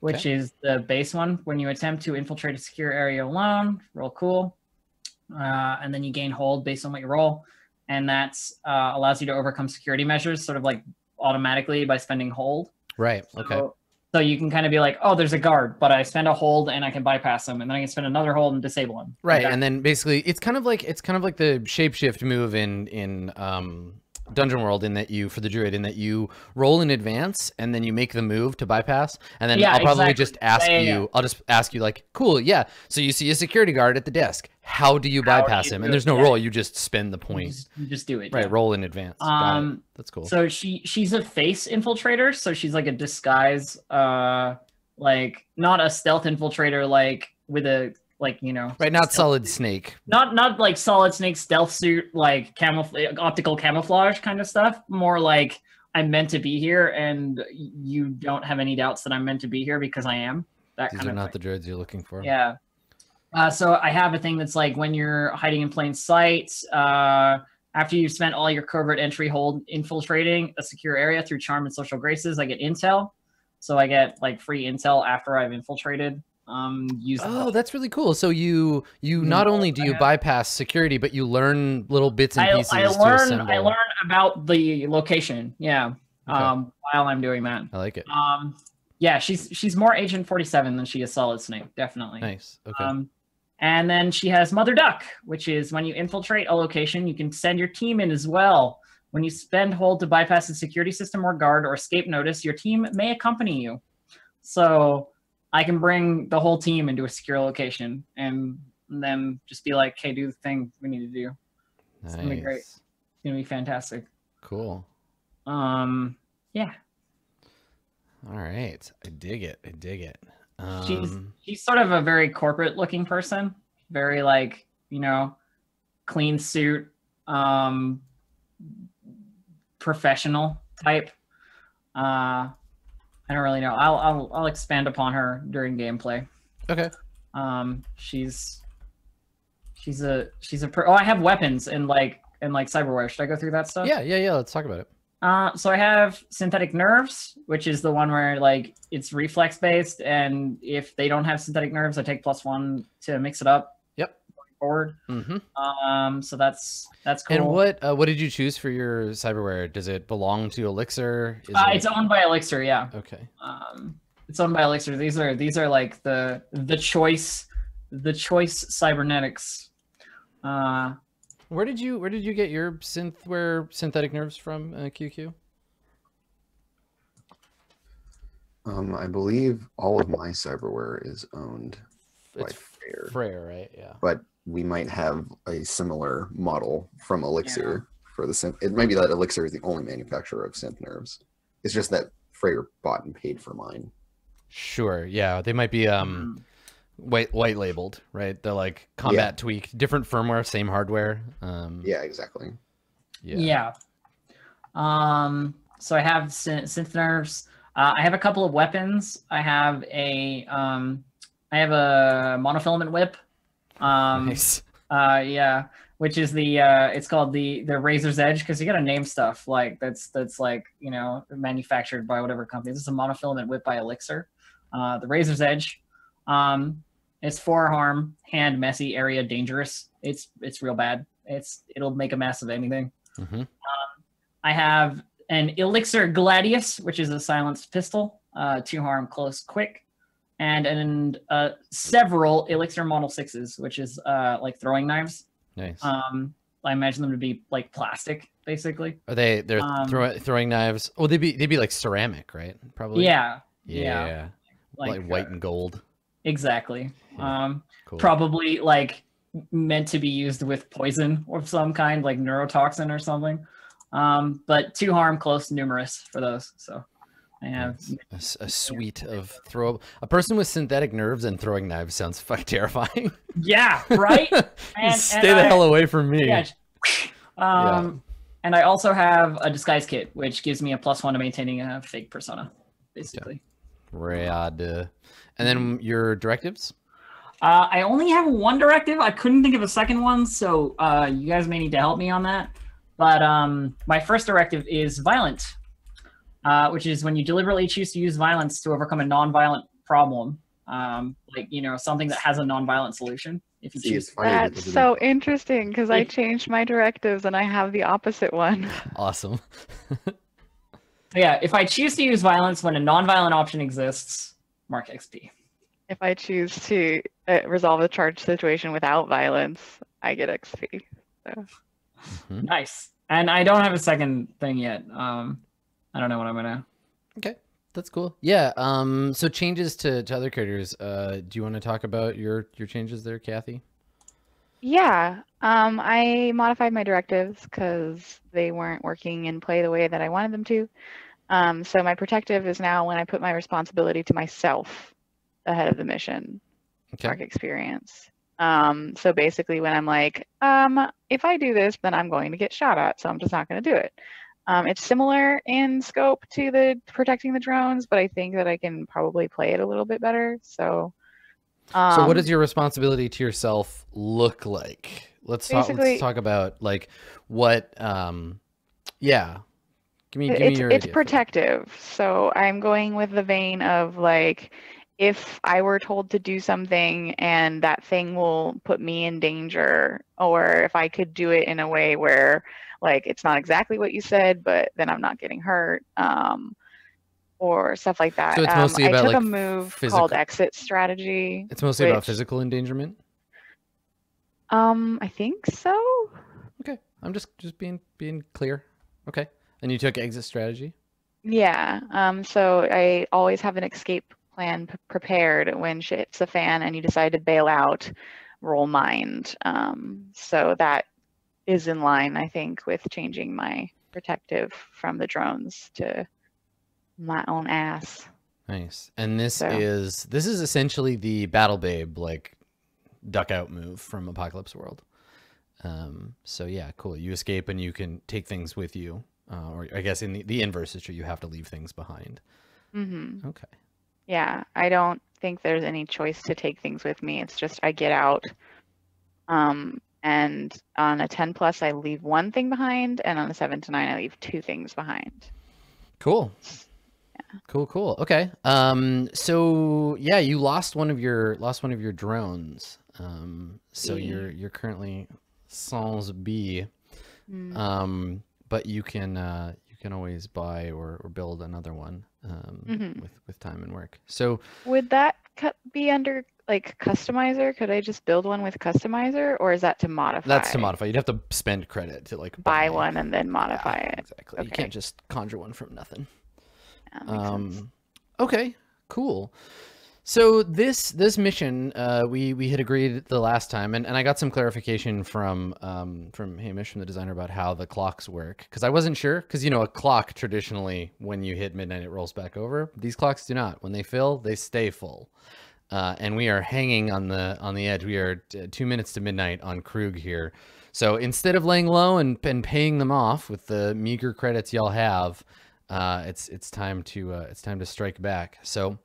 S4: which is the base one. When you attempt to infiltrate a secure area alone, roll cool. Uh, and then you gain hold based on what you roll, and that's uh, allows you to overcome security measures, sort of like automatically by spending hold.
S1: right. Okay.
S4: So, so you can kind of be like, oh, there's a guard, but I spend a hold and I can bypass him, and then I can spend another hold and disable him.
S1: Right,
S4: Like,
S1: and then basically it's kind of like it's kind of like the shapeshift move in in um, Dungeon World in that you for the druid in that you roll in advance and then you make the move to bypass, and then
S4: Yeah,
S1: I'll probably
S4: exactly.
S1: just ask
S4: Yeah, yeah,
S1: you. I'll just ask you like, cool, yeah. So you see a security guard at the desk. How do you
S4: How do
S1: bypass
S4: you
S1: him? And there's no roll. You just spend the
S4: you just, you just do it.
S1: Right, roll in advance.
S4: Um,
S1: That's cool.
S4: So she she's a face infiltrator, so she's like a disguise, uh, like not a stealth infiltrator, like with a like you know,
S1: right, not solid
S4: suit.
S1: snake.
S4: not not like solid snake stealth suit, like camouflage, optical camouflage kind of stuff. More like I'm meant to be here, and you don't have any doubts that I'm meant to be here because I am. That
S1: These
S4: kind
S1: are
S4: of
S1: not
S4: thing.
S1: the druids you're looking for.
S4: Yeah. Uh, so I have a thing that's like when you're hiding in plain sight, uh, after you've spent all your covert entry hold infiltrating a secure area through charm and social graces, I get intel. So I get like free intel after I've infiltrated. Um, use
S1: Oh, that's really cool. So you you
S4: You
S1: not only do you bypass security, but you learn little bits and
S4: I,
S1: pieces
S4: I learn
S1: assemble.
S4: I learn about the location. Yeah.
S1: Okay.
S4: Um, while I'm doing that.
S1: I like it.
S4: Um, yeah, she's she's more Agent 47 than she is Solid Snake, definitely.
S1: Nice. Okay.
S4: Um, and then she has Mother Duck, which is when you infiltrate a location, you can send your team in as well. When you spend hold to bypass a security system or guard or escape notice, your team may accompany you. So I can bring the whole team into a secure location and then just be like, hey, do the thing we need to do.
S1: nice.
S4: It's gonna be great. It's gonna be fantastic.
S1: Cool.
S4: Um, yeah,
S1: All right. I dig it. I dig it.
S4: she's
S1: Um,
S4: she's sort of a very corporate looking person, very like you know, clean suit, um, professional type. Uh, I don't really know. I'll I'll I'll expand upon her during gameplay.
S1: okay.
S4: Um, she's she's a she's a per- oh I have weapons and like and like cyberware. Should I go through that stuff?
S1: Yeah, yeah, yeah. Let's talk about it.
S4: Uh, so I have synthetic nerves, which is the one where like it's reflex based, and if they don't have synthetic nerves, I take plus one to mix it up.
S1: Yep.
S4: Going forward.
S1: hmm
S4: Um, so that's that's cool.
S1: And what uh, what did you choose for your cyberware? Does it belong to Elixir? Is
S4: Uh,
S1: it-
S4: it's owned by Elixir, yeah.
S1: okay.
S4: Um, it's owned by Elixir. These are these are like the the choice the choice cybernetics. Uh,
S1: Where did you where did you get your synthware synthetic nerves from? Uh, QQ.
S5: Um, I believe all of my cyberware is owned by
S1: It's
S5: Fair,
S1: Freyr, right? Yeah.
S5: but we might have a similar model from Elixir for the synth. It might be that Elixir is the only manufacturer of synth nerves. It's just that Freyr bought and paid for mine.
S1: Sure. Yeah. They might be um
S4: Mm.
S1: white white labeled, right? They're like combat tweak, different firmware, same hardware. Um,
S5: Yeah, exactly.
S1: yeah.
S4: Yeah. Um, so I have synth, synth nerves. Uh, I have a couple of weapons. I have a um, I have a monofilament whip. Um,
S1: Nice.
S4: uh, yeah. which is the uh, it's called the the Razor's Edge because you got to name stuff like that's that's like you know manufactured by whatever company. This is a monofilament whip by Elixir. Uh, the Razor's Edge. Um, it's four harm, hand, messy, area, dangerous. It's it's real bad. It's it'll make a mess of anything.
S1: hmm
S4: I have an Elixir Gladius, which is a silenced pistol, uh, two harm, close, quick, and and uh, several Elixir Model Sixes, which is uh, like throwing knives.
S1: Nice.
S4: Um, I imagine them to be like plastic, basically.
S1: Are they they're
S4: um,
S1: throw, throwing knives? Oh, they'd be they'd be like ceramic, right? Probably.
S4: Yeah,
S1: Yeah.
S4: yeah,
S1: Like,
S4: like,
S1: white
S4: uh,
S1: and gold.
S4: exactly.
S1: Yeah.
S4: Um,
S1: Cool.
S4: probably like meant to be used with poison of some kind, like neurotoxin or something. Um, but two harm, close, numerous for those. So I have
S1: a, a, suite of throw. A person with synthetic nerves and throwing knives sounds fucking terrifying.
S4: yeah, right. And-
S1: Stay
S4: and
S1: the
S4: I-
S1: hell away from me.
S4: Yeah. Um, and I also have a disguise kit, which gives me a plus one to maintaining a fake persona, basically.
S1: Rad. And then your directives.
S4: Uh, I only have one directive. I couldn't think of a second one, so uh, you guys may need to help me on that. But um, my first directive is violent, uh, which is when you deliberately choose to use violence to overcome a non-violent problem, um, like you know something that has a non-violent solution. If you
S5: See,
S4: choose,
S5: funny
S3: That's
S5: they
S3: so interesting because I changed my directives and I have the opposite one.
S1: Awesome.
S4: yeah, if I choose to use violence when a non-violent option exists, mark XP.
S3: If I choose to uh, resolve a charged situation without violence, I get XP.
S1: Mhm.
S4: Nice. And I don't have a second thing yet. Um, I don't know what I'm gonna.
S1: Okay. That's cool. Yeah. Um. So changes to, to other characters. Uh. Do you want to talk about your your changes there, Kathy?
S3: Yeah, um, I modified my directives because they weren't working in play the way that I wanted them to. Um, so my protective is now when I put my responsibility to myself ahead of the mission,
S1: Okay.
S3: mark experience. Um, so basically, when I'm like, um, if I do this, then I'm going to get shot at, so I'm just not going to do it. Um, it's similar in scope to the protecting the drones, but I think that I can probably play it a little bit better. So, um,
S1: so what does your responsibility to yourself look like? Let's talk. Let's talk about like what. Um. Yeah. Give me. Give
S3: it's
S1: me your.
S3: it's protective so i'm going with the vein of like if i were told to do something and that thing will put me in danger or if i could do it in a way where like it's not exactly what you said but then i'm not getting hurt um or stuff like that
S1: So it's
S3: um,
S1: mostly
S3: i took
S1: like,
S3: a move
S1: physical-
S3: called exit strategy
S1: It's mostly about physical endangerment.
S3: um i think so
S1: Okay. I'm just just being being clear. Okay. And you took exit strategy.
S3: Yeah. Um, so I always have an escape plan p- prepared when shit hits the fan and you decide to bail out, roll mind. Um, so that is in line, I think, with changing my protective from the drones to my own ass.
S1: Nice. And this
S3: So-
S1: is this is essentially the battle babe like duck out move from Apocalypse World. Um so yeah, cool. You escape and you can take things with you. Uh, or I guess in the, the inverse is true, you have to leave things behind.
S3: Mm -hmm.
S1: Okay.
S3: Yeah. I don't think there's any choice to take things with me. It's just I get out. Um, and on a 10 plus, I leave one thing behind, and on a 7 to 9, I leave two things behind.
S1: Cool. Cool, cool. Okay. Um so yeah, you lost one of your lost one of your drones. Um so
S3: Yeah.
S1: you're you're currently sans B.
S3: Mm.
S1: Um, but you can uh, you can always buy or, or build another one um,
S3: Mhm.
S1: with with time and work. So
S3: Would that be under like customizer? Could I just build one with customizer, or is that to modify?
S1: that's to modify. You'd have to spend credit to like
S3: Buy one and then modify
S1: Yeah,
S3: it.
S1: Exactly. You can't just conjure one from nothing.
S3: Makes sense.
S1: Um, okay, cool. So this this mission, uh, we we had agreed the last time, and, and I got some clarification from um, from Hamish from the designer about how the clocks work because I wasn't sure because you know a clock traditionally when you hit midnight it rolls back over. These clocks do not. When they fill, they stay full. Uh, and we are hanging on the on the edge. We are two minutes to midnight on Krug here. So instead of laying low and, and paying them off with the meager credits y'all have, uh, it's it's time to uh, it's time to strike back. So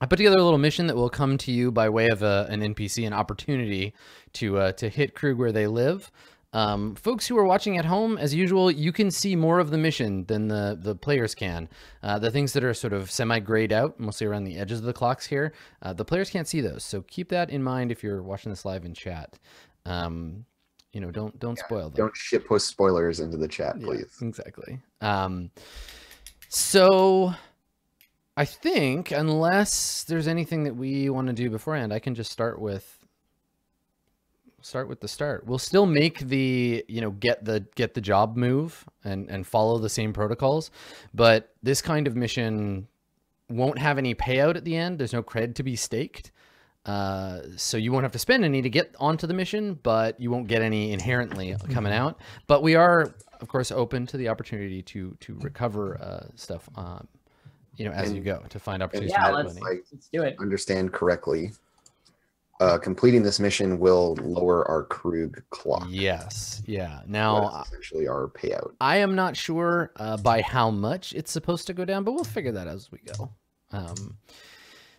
S1: I put together a little mission that will come to you by way of a, an NPC, an opportunity to uh, to hit Krug where they live. Um, folks who are watching at home, as usual, you can see more of the mission than the the players can. Uh, the things that are sort of semi grayed out, mostly around the edges of the clocks here, uh, the players can't see those. So keep that in mind if you're watching this live in chat. Um, you know, don't don't spoil them.
S5: Don't shit post spoilers into the chat,
S1: Yeah,
S5: please.
S1: exactly. Um, so I think unless there's anything that we want to do beforehand, I can just start with start with the start. We'll still make the, you know, get the get the job move and and follow the same protocols, but this kind of mission won't have any payout at the end. There's no cred to be staked. Uh, so you won't have to spend any to get onto the mission, but you won't get any inherently coming out. But we are, of course, open to the opportunity to to recover uh, stuff, um, you know, as you go to find opportunities
S4: Yeah,
S1: to
S4: let's-
S5: Like
S4: Let's do it.
S5: understand correctly. Uh, completing this mission will lower our Krug clock.
S1: Yes, yeah. Now
S5: essentially our payout.
S1: I am not sure uh, by how much it's supposed to go down, but we'll figure that out as we go. Um,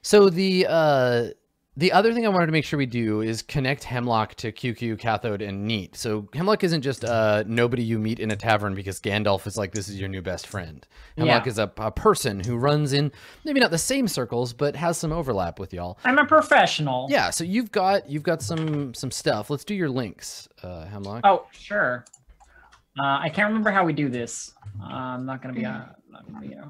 S1: so the uh, the other thing I wanted to make sure we do is connect Hemlock to QQ, Cathode, and Neat. So Hemlock isn't just uh, nobody you meet in a tavern because Gandalf is like this is your new best friend. Hemlock
S4: Yeah.
S1: is a, a person who runs in maybe not the same circles, but has some overlap with y'all.
S4: I'm a professional.
S1: Yeah, so you've got you've got some some stuff. Let's do your links, uh, Hemlock.
S4: Oh, sure. Uh, I can't remember how we do this. Uh, I'm not gonna be. Uh, not gonna be. Uh,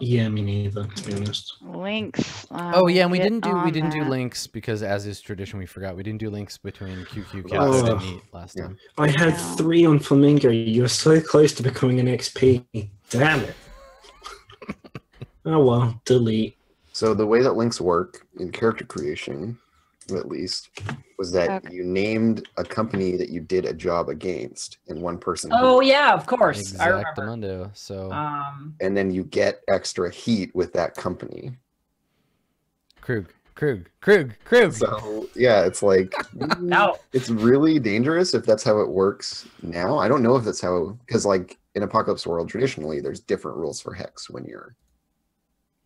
S2: Yeah, me neither, to be honest.
S3: Links.
S1: Oh yeah, and we didn't do we didn't do links because as is tradition, we forgot we didn't do links between QQ,
S5: Oh.
S1: And Neat last
S5: Yeah.
S1: time.
S2: I had
S3: Yeah.
S2: three on Flamingo. You're so close to becoming an XP. Damn it. oh well, delete.
S5: So the way that links work in character creation, at least, was that
S3: Okay.
S5: you named a company that you did a job against, and one person.
S4: oh yeah, of course. I remember.
S1: Exactamundo. So
S4: Um,
S5: And then you get extra heat with that company.
S1: Krug, Krug, Krug, Krug.
S5: So yeah, it's like
S4: now,
S5: it's really dangerous if that's how it works now. I don't know if that's how because like in Apocalypse World, traditionally there's different rules for hex when you're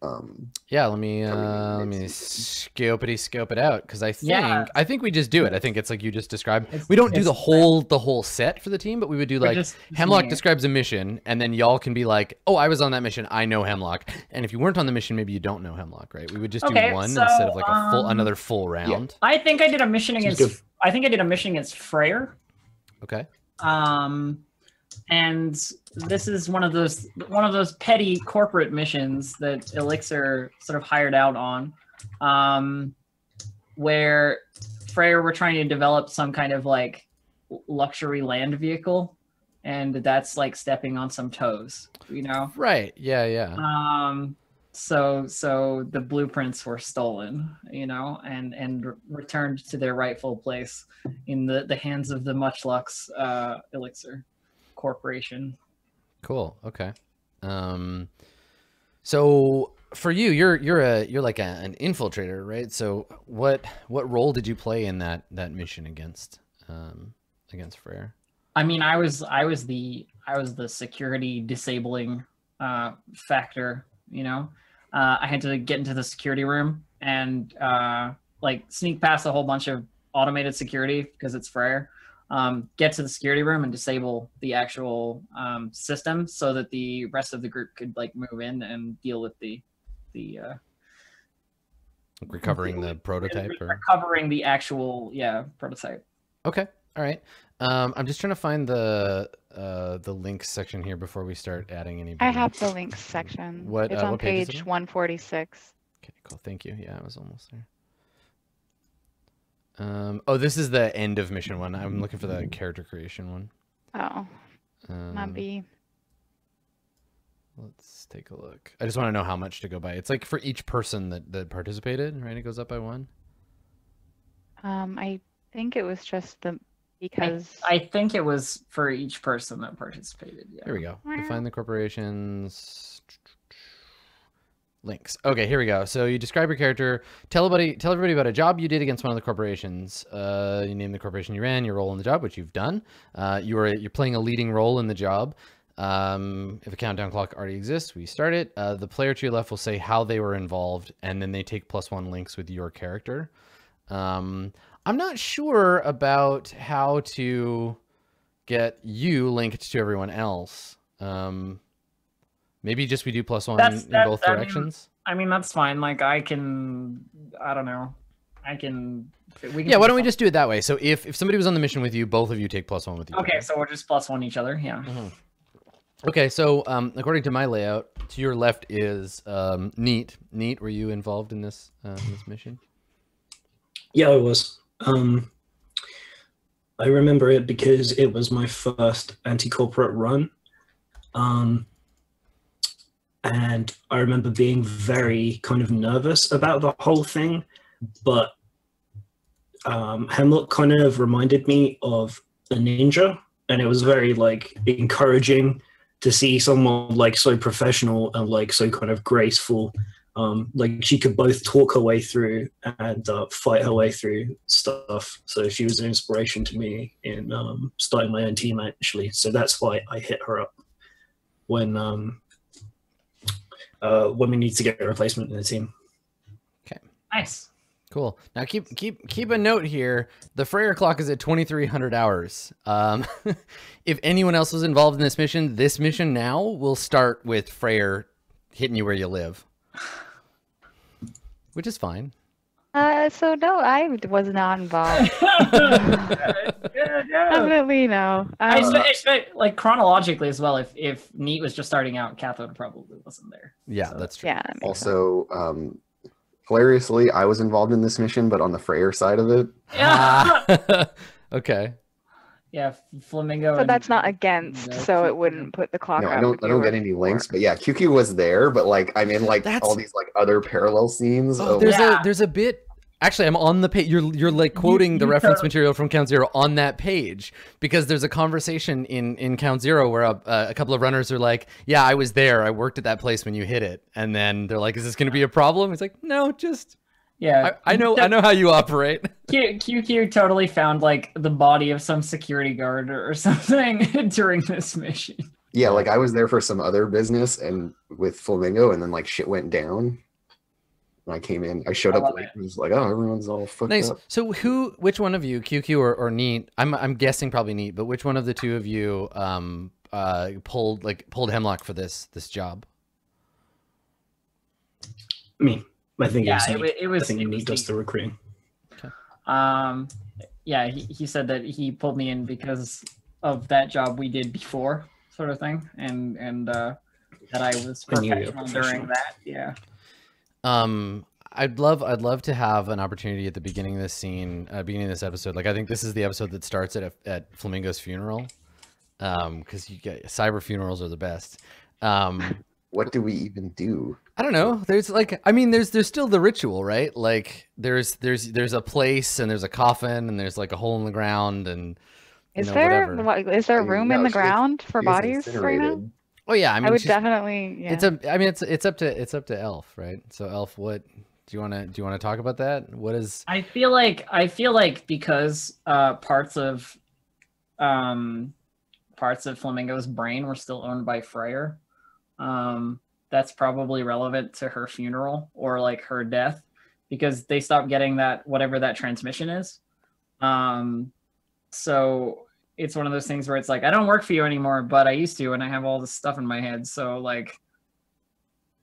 S5: um
S1: yeah, let me uh, let me
S5: these.
S1: scopity scope it out because I think
S4: Yeah.
S1: I think we just do it. I think it's like you just described.
S4: It's-
S1: We don't do the
S4: the
S1: whole the whole set for the team, but we would do like
S4: just
S1: Hemlock
S4: seeing it.
S1: describes a mission, and then y'all can be like, "Oh, I was on that mission. I know Hemlock." And if you weren't on the mission, maybe you don't know Hemlock, right? We would just
S4: Okay,
S1: do one
S4: so,
S1: instead of like a full
S4: um,
S1: another full round.
S4: I think I did a mission against. I think I did a mission against Freyr.
S1: Okay.
S4: Um, and this is one of those one of those petty corporate missions that Elixir sort of hired out on, um, where Freyr were trying to develop some kind of like luxury land vehicle, and that's like stepping on some toes, you know.
S1: Right. Yeah. Yeah.
S4: Um, so so the blueprints were stolen, you know, and and re- returned to their rightful place in the the hands of the Muchlux uh, Elixir Corporation.
S1: Cool. Okay. Um, so for you, you're you're a you're like a, an infiltrator, right? So what what role did you play in that that mission against um against Freyr?
S4: I mean, I was I was the I was the security disabling uh, factor. You know, uh, I had to get into the security room and uh, like sneak past a whole bunch of automated security because it's Freyr. Um, get to the security room and disable the actual um, system so that the rest of the group could like move in and deal with the the uh,
S1: Recovering the prototype
S4: re-
S1: or
S4: recovering the actual yeah prototype.
S1: Okay. All right. Um, I'm just trying to find the uh the links section here before we start adding any.
S3: I have the links section.
S1: What,
S3: It's
S1: uh,
S3: on
S1: what page is it on?
S3: 146.
S1: Okay, cool. Thank you. Yeah, I was almost there. Um, oh, this is the end of mission one. I'm looking for the character creation one.
S3: Oh,
S1: Um,
S3: not B.
S1: Let's take a look. I just want to know how much to go by. It's like for each person that that participated, right? It goes up by one.
S3: Um, I think it was just the
S4: I,
S3: because
S4: I think it was for each person that participated. Yeah.
S1: Here we go. Define the corporations. Links. Okay, here we go. So you describe your character. Tell everybody, tell everybody about a job you did against one of the corporations. Uh, you name the corporation you ran, your role in the job, which you've done. Uh, you are you're playing a leading role in the job. Um, if a countdown clock already exists, we start it. Uh, the player to your left will say how they were involved, and then they take plus one links with your character. Um, I'm not sure about how to get you linked to everyone else. Um, maybe just we do plus one
S4: That's-
S1: in
S4: that-
S1: both
S4: I mean,
S1: directions.
S4: I mean, that's fine. Like, I can, I don't know, I can. We can
S1: yeah, why don't we just do it that way? So if if somebody was on the mission with you, both of you take plus one with you.
S4: some- Okay, so we're just plus one each other. Yeah.
S1: Okay, so um, according to my layout, to your left is um, Neat. Neat, were you involved in this uh, this mission?
S2: Yeah, I was. Um, I remember it because it was my first anti-corporate run. Um, and I remember being very kind of nervous about the whole thing, but um, Hemlock kind of reminded me of a ninja, and it was very like encouraging to see someone like so professional and like so kind of graceful um, like she could both talk her way through and uh, fight her way through stuff. So she was an inspiration to me in um, starting my own team actually. So that's why I hit her up when um, uh, when we need to get a replacement in the team. Okay.
S4: Nice.
S1: Cool. Now keep keep keep a note here. The Freyr clock is at 2300 hours. Um, if anyone else was involved in this mission, this mission now will start with Freyr hitting you where you live, which is fine.
S3: Uh, so no, I was not involved.
S4: yeah, yeah.
S3: Definitely no.
S4: I
S3: Um,
S4: expect, expect, like chronologically as well. If if Neat was just starting out, Cathode probably wasn't there.
S1: Yeah,
S4: So-
S1: that's true.
S3: yeah. that.
S5: Also, um, hilariously, I was involved in this mission, but on the Freyr side of it.
S4: Yeah.
S1: Ah. okay.
S4: Yeah, Flamingo.
S3: So
S4: and-
S3: that's not against,
S4: No,
S3: so it wouldn't put the clock
S5: No,
S3: up.
S5: I don't. I don't get any links, but yeah, QQ was there, but like I'm in like
S1: That's-
S5: all these like other parallel scenes.
S1: Oh,
S5: of,
S1: there's
S4: Yeah.
S1: a there's a bit. Actually, I'm on the page. You're you're like quoting the
S4: you
S1: reference
S4: totally-
S1: material from Count Zero on that page because there's a conversation in in Count Zero where a, uh, a couple of runners are like, "Yeah, I was there. I worked at that place when you hit it." And then they're like, "Is this going to be a problem?" It's like, "No, just
S4: Yeah,
S1: I, I know I know how you operate."
S4: Q, QQ totally found like the body of some security guard or, or something during this mission.
S5: yeah, like I was there for some other business and with Flamingo, and then like shit went down. And I came in. I showed
S4: I
S5: up
S4: love
S5: late.
S4: it.
S5: and was like, oh, everyone's all fucked
S1: Nice.
S5: up.
S1: So who, which one of you, QQ or, or Neat? I'm I'm guessing probably Neat, but which one of the two of you um uh pulled like pulled Hemlock for this this job?
S2: Me, I think
S4: Yeah,
S2: it was.
S4: it, it was.
S2: I think
S4: it
S2: Neat
S4: was
S2: does the recruiting.
S4: Um, yeah, he, he said that he pulled me in because of that job we did before, sort of thing, and and uh, that I was
S2: I knew you were
S4: professional during that. Yeah.
S1: Um, I'd love, I'd love to have an opportunity at the beginning of this scene, uh, beginning of this episode. Like, I think this is the episode that starts at a, at Flamingo's funeral, um, because you get cyber funerals are the best. Um,
S5: What do we even do?
S1: I don't know. There's like, I mean, there's there's still the ritual, right? Like, there's there's there's a place and there's a coffin and there's like a hole in the ground and
S3: Is
S1: know,
S3: there
S1: whatever.
S3: what, is there
S5: I mean,
S3: room
S5: no,
S3: in the ground for bodies right now?
S1: oh yeah, I mean
S3: I,
S1: would
S3: definitely. Yeah.
S1: it's a, I mean, it's it's up to it's up to Elf, right? So Elf, what do you want to do? You want to talk about that? What is?
S4: I feel like I feel like because uh, parts of um, parts of Flamingo's brain were still owned by Freyr. Um, that's probably relevant to her funeral or like her death because they stopped getting that whatever that transmission is. Um, so it's one of those things where it's like I don't work for you anymore, but I used to, and I have all this stuff in my head. So like,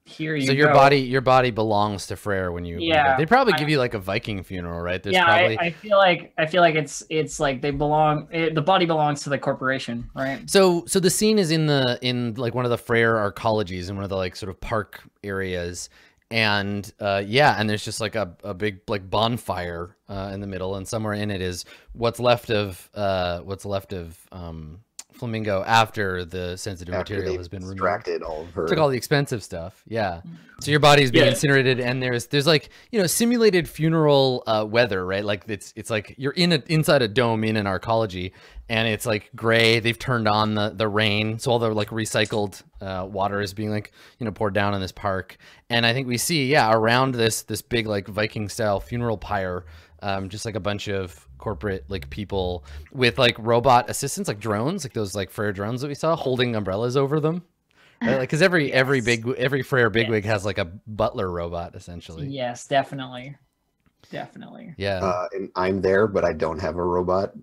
S4: here you
S1: so your
S4: go.
S1: body your body belongs to Freyr when you when you die.
S4: Yeah,
S1: they probably
S4: I-
S1: give you like a Viking funeral, right? There's
S4: yeah,
S1: probably
S4: I, I feel like I feel like it's it's like they belong. It, the body belongs to the corporation, right?
S1: So so the scene is in the in like one of the Freyr arcologies in one of the like sort of park areas. And uh yeah, and there's just like a, a big like bonfire uh in the middle, and somewhere in it is what's left of uh what's left of um Flamingo after the sensitive
S5: After
S1: material has been removed.
S5: extracted all of her.
S1: Took all the expensive stuff. Yeah. So your body's being
S2: Yeah.
S1: incinerated, and there's there's like you know simulated funeral uh, weather, right? Like it's it's like you're in a inside a dome in an arcology, and it's like gray. They've turned on the the rain, so all the like recycled uh, water is being like you know poured down in this park. And I think we see yeah around this this big like Viking style funeral pyre, um, just like a bunch of corporate like people with like robot assistants like drones like those like Freyr drones that we saw holding umbrellas over them right? like because every every big every Freyr bigwig
S4: Yes.
S1: has like a butler robot essentially
S4: Yes, definitely, definitely.
S1: yeah
S5: Uh, and I'm there, but I don't have a robot.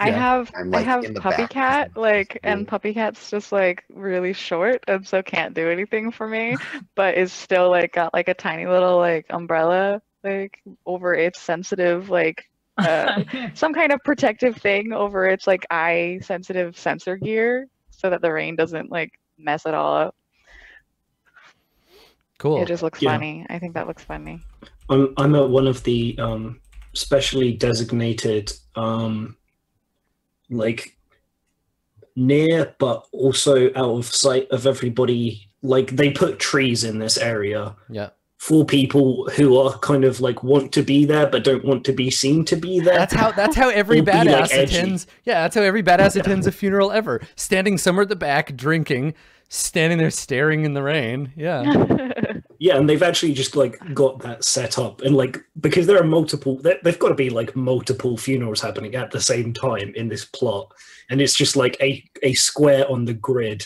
S3: I
S1: Yeah.
S3: have
S5: I'm,
S3: I have
S5: in
S3: puppy
S5: back
S3: cat
S5: behind
S3: like and puppy cat's just like really short and so can't do anything for me but is still like got like a tiny little like umbrella like over its sensitive like uh, some kind of protective thing over its like eye sensitive sensor gear so that the rain doesn't like mess it all up.
S1: Cool.
S3: It just looks
S2: Yeah.
S3: funny. I think that looks funny.
S2: I'm I'm at one of the um, specially designated um, like near but also out of sight of everybody. Like they put trees in this area
S1: Yeah.
S2: For people who are kind of like want to be there but don't want to be seen to be there.
S1: That's how that's how every
S2: Or be, like,
S1: badass attends. Yeah, that's how every badass attends a funeral ever. Standing somewhere at the back, drinking, standing there staring in the rain. Yeah.
S2: Yeah, and they've actually just like got that set up, and like because there are multiple, they've got to be like multiple funerals happening at the same time in this plot, and it's just like a a square on the grid,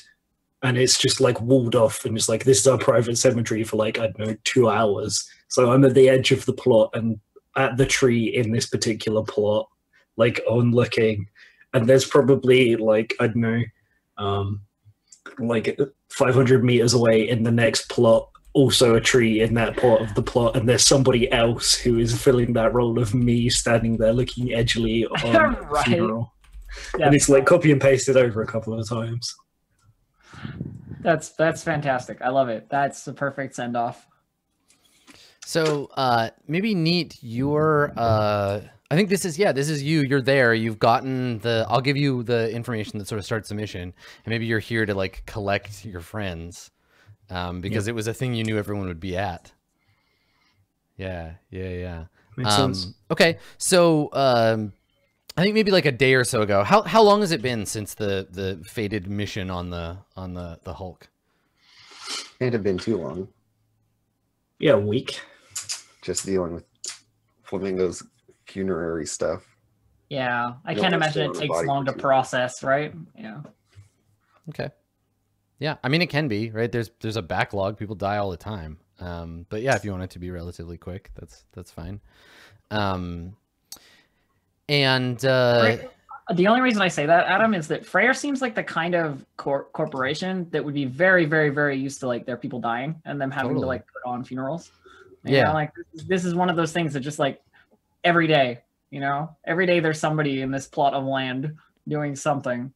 S2: and it's just like walled off, and it's like this is our private cemetery for like I don't know two hours. So I'm at the edge of the plot and at the tree in this particular plot, like on looking, and there's probably like I don't know, um, like 500 meters away in the next plot also a tree in that part of the plot, and there's somebody else who is filling that role of me standing there looking edgily on
S4: Right.
S2: funeral. And it's like copy and pasted over a couple of times.
S4: That's that's fantastic. I love it. That's the perfect send off.
S1: So uh maybe neat your uh I think this is yeah, this is you. You're there. You've gotten the I'll give you the information that sort of starts the mission. And maybe you're here to like collect your friends. Um because it was a thing you knew everyone would be at. Yeah, yeah, yeah.
S2: Makes
S1: Um,
S2: sense.
S1: okay. So um I think maybe like a day or so ago. How how long has it been since the the fated mission on the on the the Hulk?
S5: Can't have been too long.
S2: Yeah, a week.
S5: Just dealing with Flamingo's funerary stuff.
S4: Yeah, I
S5: You
S4: can't imagine it takes long to process, right? Yeah.
S1: Okay. Yeah, I mean it can be right. There's there's a backlog. People die all the time. Um, but yeah, if you want it to be relatively quick, that's that's fine. Um, and uh.
S4: The only reason I say that, Adam, is that Freyr seems like the kind of cor- corporation that would be very, very, very used to like their people dying and them having
S1: Totally.
S4: to like put on funerals. You
S1: Yeah.
S4: know, like this is, this is one of those things that just like every day, you know, every day there's somebody in this plot of land doing something,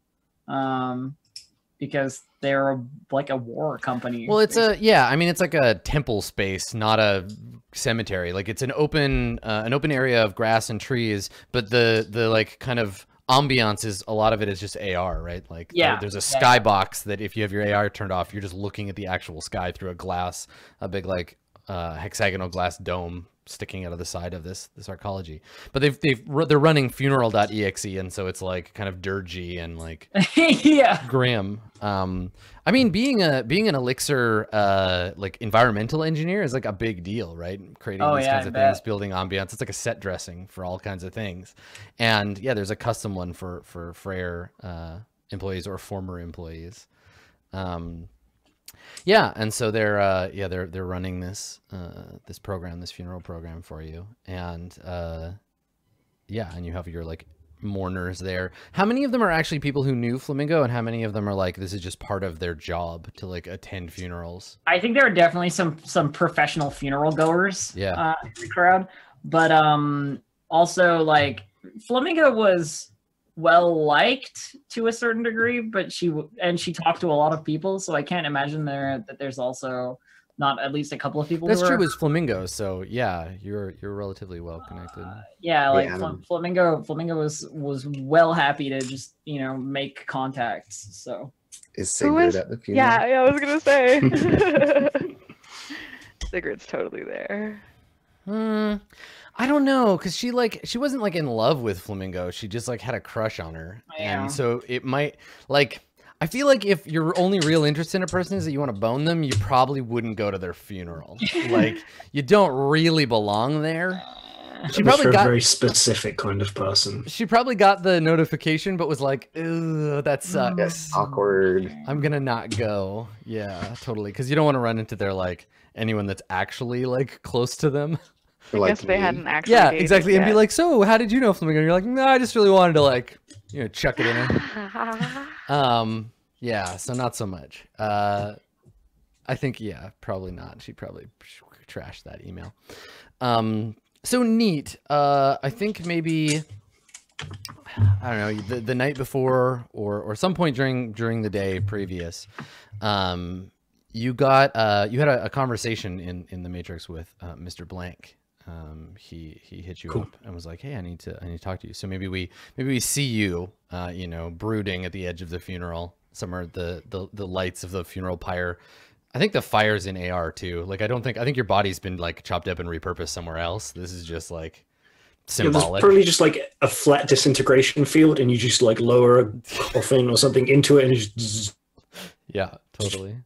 S4: um, because they're a, like a war company.
S1: well, it's a yeah. I mean, it's like a temple space, not a cemetery. Like it's an open uh, an open area of grass and trees, but the the like kind of ambiance is a lot of it is just AR, right? Like
S4: Yeah,
S1: there's a
S4: yeah,
S1: sky box that if you have your AR turned off, you're just looking at the actual sky through a glass, a big like uh, hexagonal glass dome sticking out of the side of this this arcology. But they've they've they're running funeral.exe and so it's like kind of dirgy and like
S4: yeah.
S1: grim. Um, I mean, being a being an Elixir uh, like environmental engineer is like a big deal, right? Creating
S4: Oh,
S1: these
S4: yeah,
S1: kinds
S4: I
S1: of things, building ambiance. It's like a set dressing for all kinds of things. And yeah, there's a custom one for for Freyr uh, employees or former employees. Um, yeah, and so they're uh, yeah they're they're running this uh, this program, this funeral program for you, and uh, yeah, and you have your like mourners there. How many of them are actually people who knew Flamingo, and how many of them are like this is just part of their job to like attend funerals?
S4: I think there are definitely some some professional funeral goers
S1: Yeah.
S4: uh, in the crowd, but um also like Flamingo was well liked to a certain degree, but she and she talked to a lot of people, so I can't imagine there that there's also not at least a couple of people.
S1: That's
S4: who
S1: true
S4: are,
S1: with Flamingo, so yeah, you're you're relatively well connected.
S4: Uh, yeah, like
S5: Yeah,
S4: Fl- Flamingo. Flamingo was was well happy to just you know make contacts. So
S5: Is
S3: Who
S5: Sigrid at the funeral?
S3: Yeah, yeah, I was gonna say. Sigrid's totally there.
S1: Hmm. I don't know, cause she like she wasn't like in love with Flamingo. She just like had a crush on her,
S4: Yeah.
S1: and so it might like. I feel like if your only real interest in a person is that you want to bone them, you probably wouldn't go to their funeral. like you don't really belong there. She
S2: Unless
S1: probably
S2: you're
S1: got
S2: a very specific kind of person.
S1: she probably got the notification, but was like, "Ugh, that sucks.
S5: Yes, awkward.
S1: I'm gonna not go." Yeah, totally, because you don't want to run into their like anyone that's actually like close to them.
S3: I
S5: Like
S3: guess they hadn't actually.
S1: Yeah, exactly. And be like, so how did you know Flamingo? And you're like, no, I just really wanted to like you know, chuck it in her. Um, yeah, so not so much. Uh, I think yeah, probably not. She probably trashed that email. Um, so neat. Uh, I think maybe I don't know the, the night before or or some point during during the day previous. Um, you got uh you had a, a conversation in in the Matrix with uh, Mr. Blank. Um, he he hit you
S2: Cool.
S1: up and was like, "Hey, I need to I need to talk to you." So maybe we maybe we see you, uh, you know, brooding at the edge of the funeral, somewhere the the the lights of the funeral pyre. I think the fire's in AR too. Like I don't think I think your body's been like chopped up and repurposed somewhere else. This is just like
S2: Yeah, there's
S1: symbolic.
S2: probably just like a flat disintegration field, and you just like lower a coffin or something into it, and just
S1: Yeah, totally.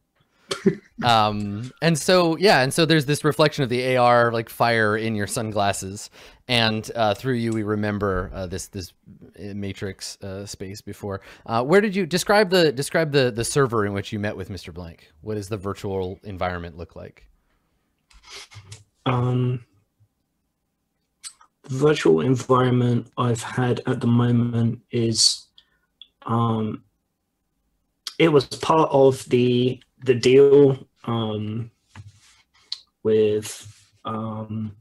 S1: Um, and so yeah, and so there's this reflection of the AR like fire in your sunglasses, and uh, through you we remember uh, this this matrix uh, space before. Uh, where did you describe the describe the the server in which you met with Mr. Blank? What does the virtual environment look like?
S2: Um, the virtual environment I've had at the moment is, um, it was part of the the deal um, with um,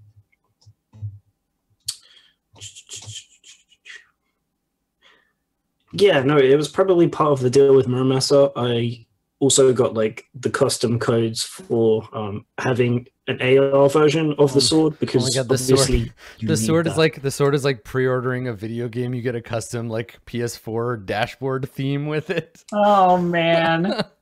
S2: yeah no it was probably part of the deal with Muramasa. I also got like the custom codes for um, having an AR version of the
S1: Oh-
S2: sword because
S1: God, the sword-
S2: obviously you
S1: the
S2: need
S1: sword is like the sword is like pre-ordering a video game. You get a custom like PS4 dashboard theme with it.
S4: Oh man.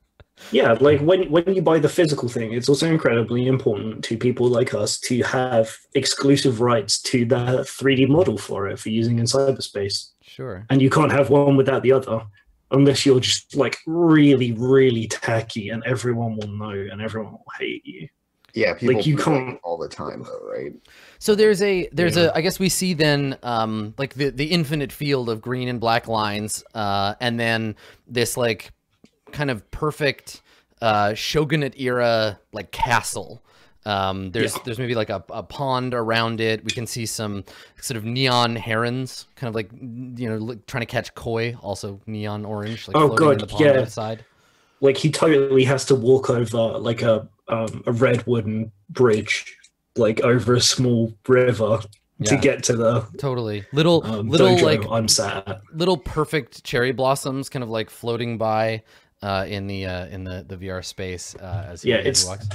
S2: yeah like when when you buy the physical thing it's also incredibly important to people like us to have exclusive rights to the 3d model for it for using in cyberspace
S1: Sure.
S2: and you can't have one without the other unless you're just like really really tacky and everyone will know and everyone will hate you
S5: Yeah, people
S2: you
S5: do it
S2: can't-
S5: all the time though, right?
S1: So there's a there's
S2: Yeah.
S1: a I guess we see then um like the the infinite field of green and black lines uh and then this like kind of perfect uh shogunate era like castle. Um there's
S2: Yeah.
S1: there's maybe like a, a pond around it. We can see some sort of neon herons kind of like you know trying to catch koi also neon orange like
S2: Oh,
S1: floating in
S2: God,
S1: the pond
S2: yeah.
S1: outside.
S2: like he totally has to walk over like a um, a red wooden bridge like over a small river to get to the
S1: Totally. Little
S2: um,
S1: little
S2: dojo
S1: like
S2: I'm at.
S1: little perfect cherry blossoms kind of like floating by uh, in the uh, in the the VR space uh, as he,
S2: Yeah,
S1: as he
S2: it's-
S1: walks.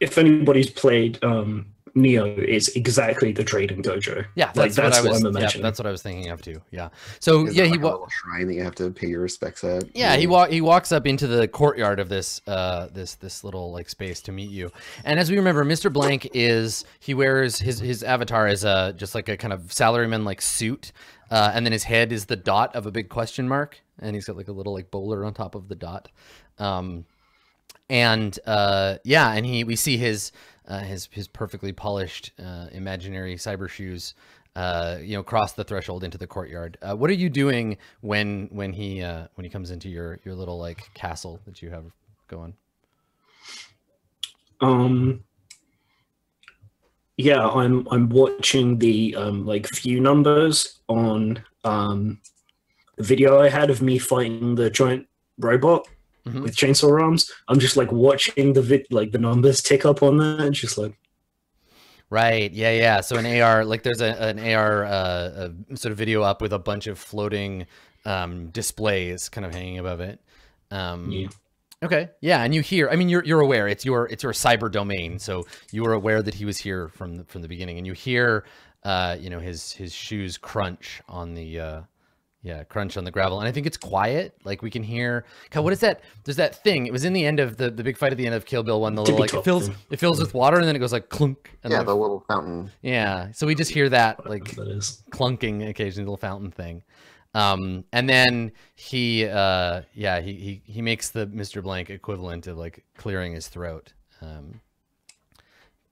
S2: if anybody's played um Neo, it's exactly the trading dojo.
S1: Yeah,
S2: like,
S1: that's, what
S2: that's
S1: I was.
S2: I'm
S1: yeah, that's what I was thinking of too. Yeah. So
S5: Is
S1: yeah,
S5: there,
S1: he
S5: like, a
S1: wa-
S5: shrine that you have to pay your respects at.
S1: yeah he walk he walks up into the courtyard of this uh this this little like space to meet you and as we remember mr blank is he wears his his avatar is a just like a kind of salaryman like suit uh and then his head is the dot of a big question mark and he's got like a little like bowler on top of the dot. Um and uh yeah and he we see his uh his his perfectly polished uh imaginary cyber shoes uh you know cross the threshold into the courtyard. Uh what are you doing when when he uh when he comes into your your little like castle that you have going?
S2: Um yeah, I'm I'm watching the um like view numbers on um video I had of me fighting the giant robot
S1: Mhm.
S2: with chainsaw arms. I'm just like watching the vid like the numbers tick up on that and just like
S1: right yeah yeah so an ar like there's a, an ar uh a sort of video up with a bunch of floating um displays kind of hanging above it um
S2: yeah.
S1: Okay. Yeah, and you hear. I mean, you're you're aware. It's your it's your cyber domain, so you were aware that he was here from the, from the beginning, and you hear, uh, you know, his his shoes crunch on the, uh, yeah, crunch on the gravel, and I think it's quiet. Like we can hear. God, what is that? There's that thing. It was in the end of the the big fight at the end of Kill Bill one. The little
S2: Tippy
S1: like it fills it fills with water, and then it goes like clunk. And
S5: Yeah,
S1: then
S5: the little fountain.
S1: yeah. So we just hear that like
S2: that is.
S1: clunking occasionally little fountain thing um and then he uh yeah he he, he makes the mr blank equivalent of like clearing his throat um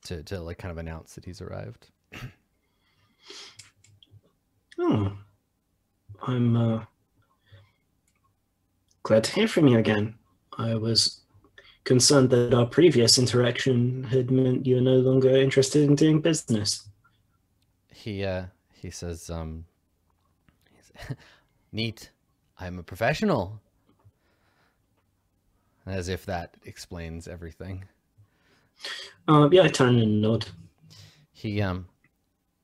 S1: to to like kind of announce that he's arrived
S2: Oh. I'm uh glad to hear from you again. I was concerned that our previous interaction had meant you're no longer interested in doing business.
S1: he uh he says um neat I'm a professional. As if that explains everything.
S2: Uh, yeah, I turn and nod.
S1: He um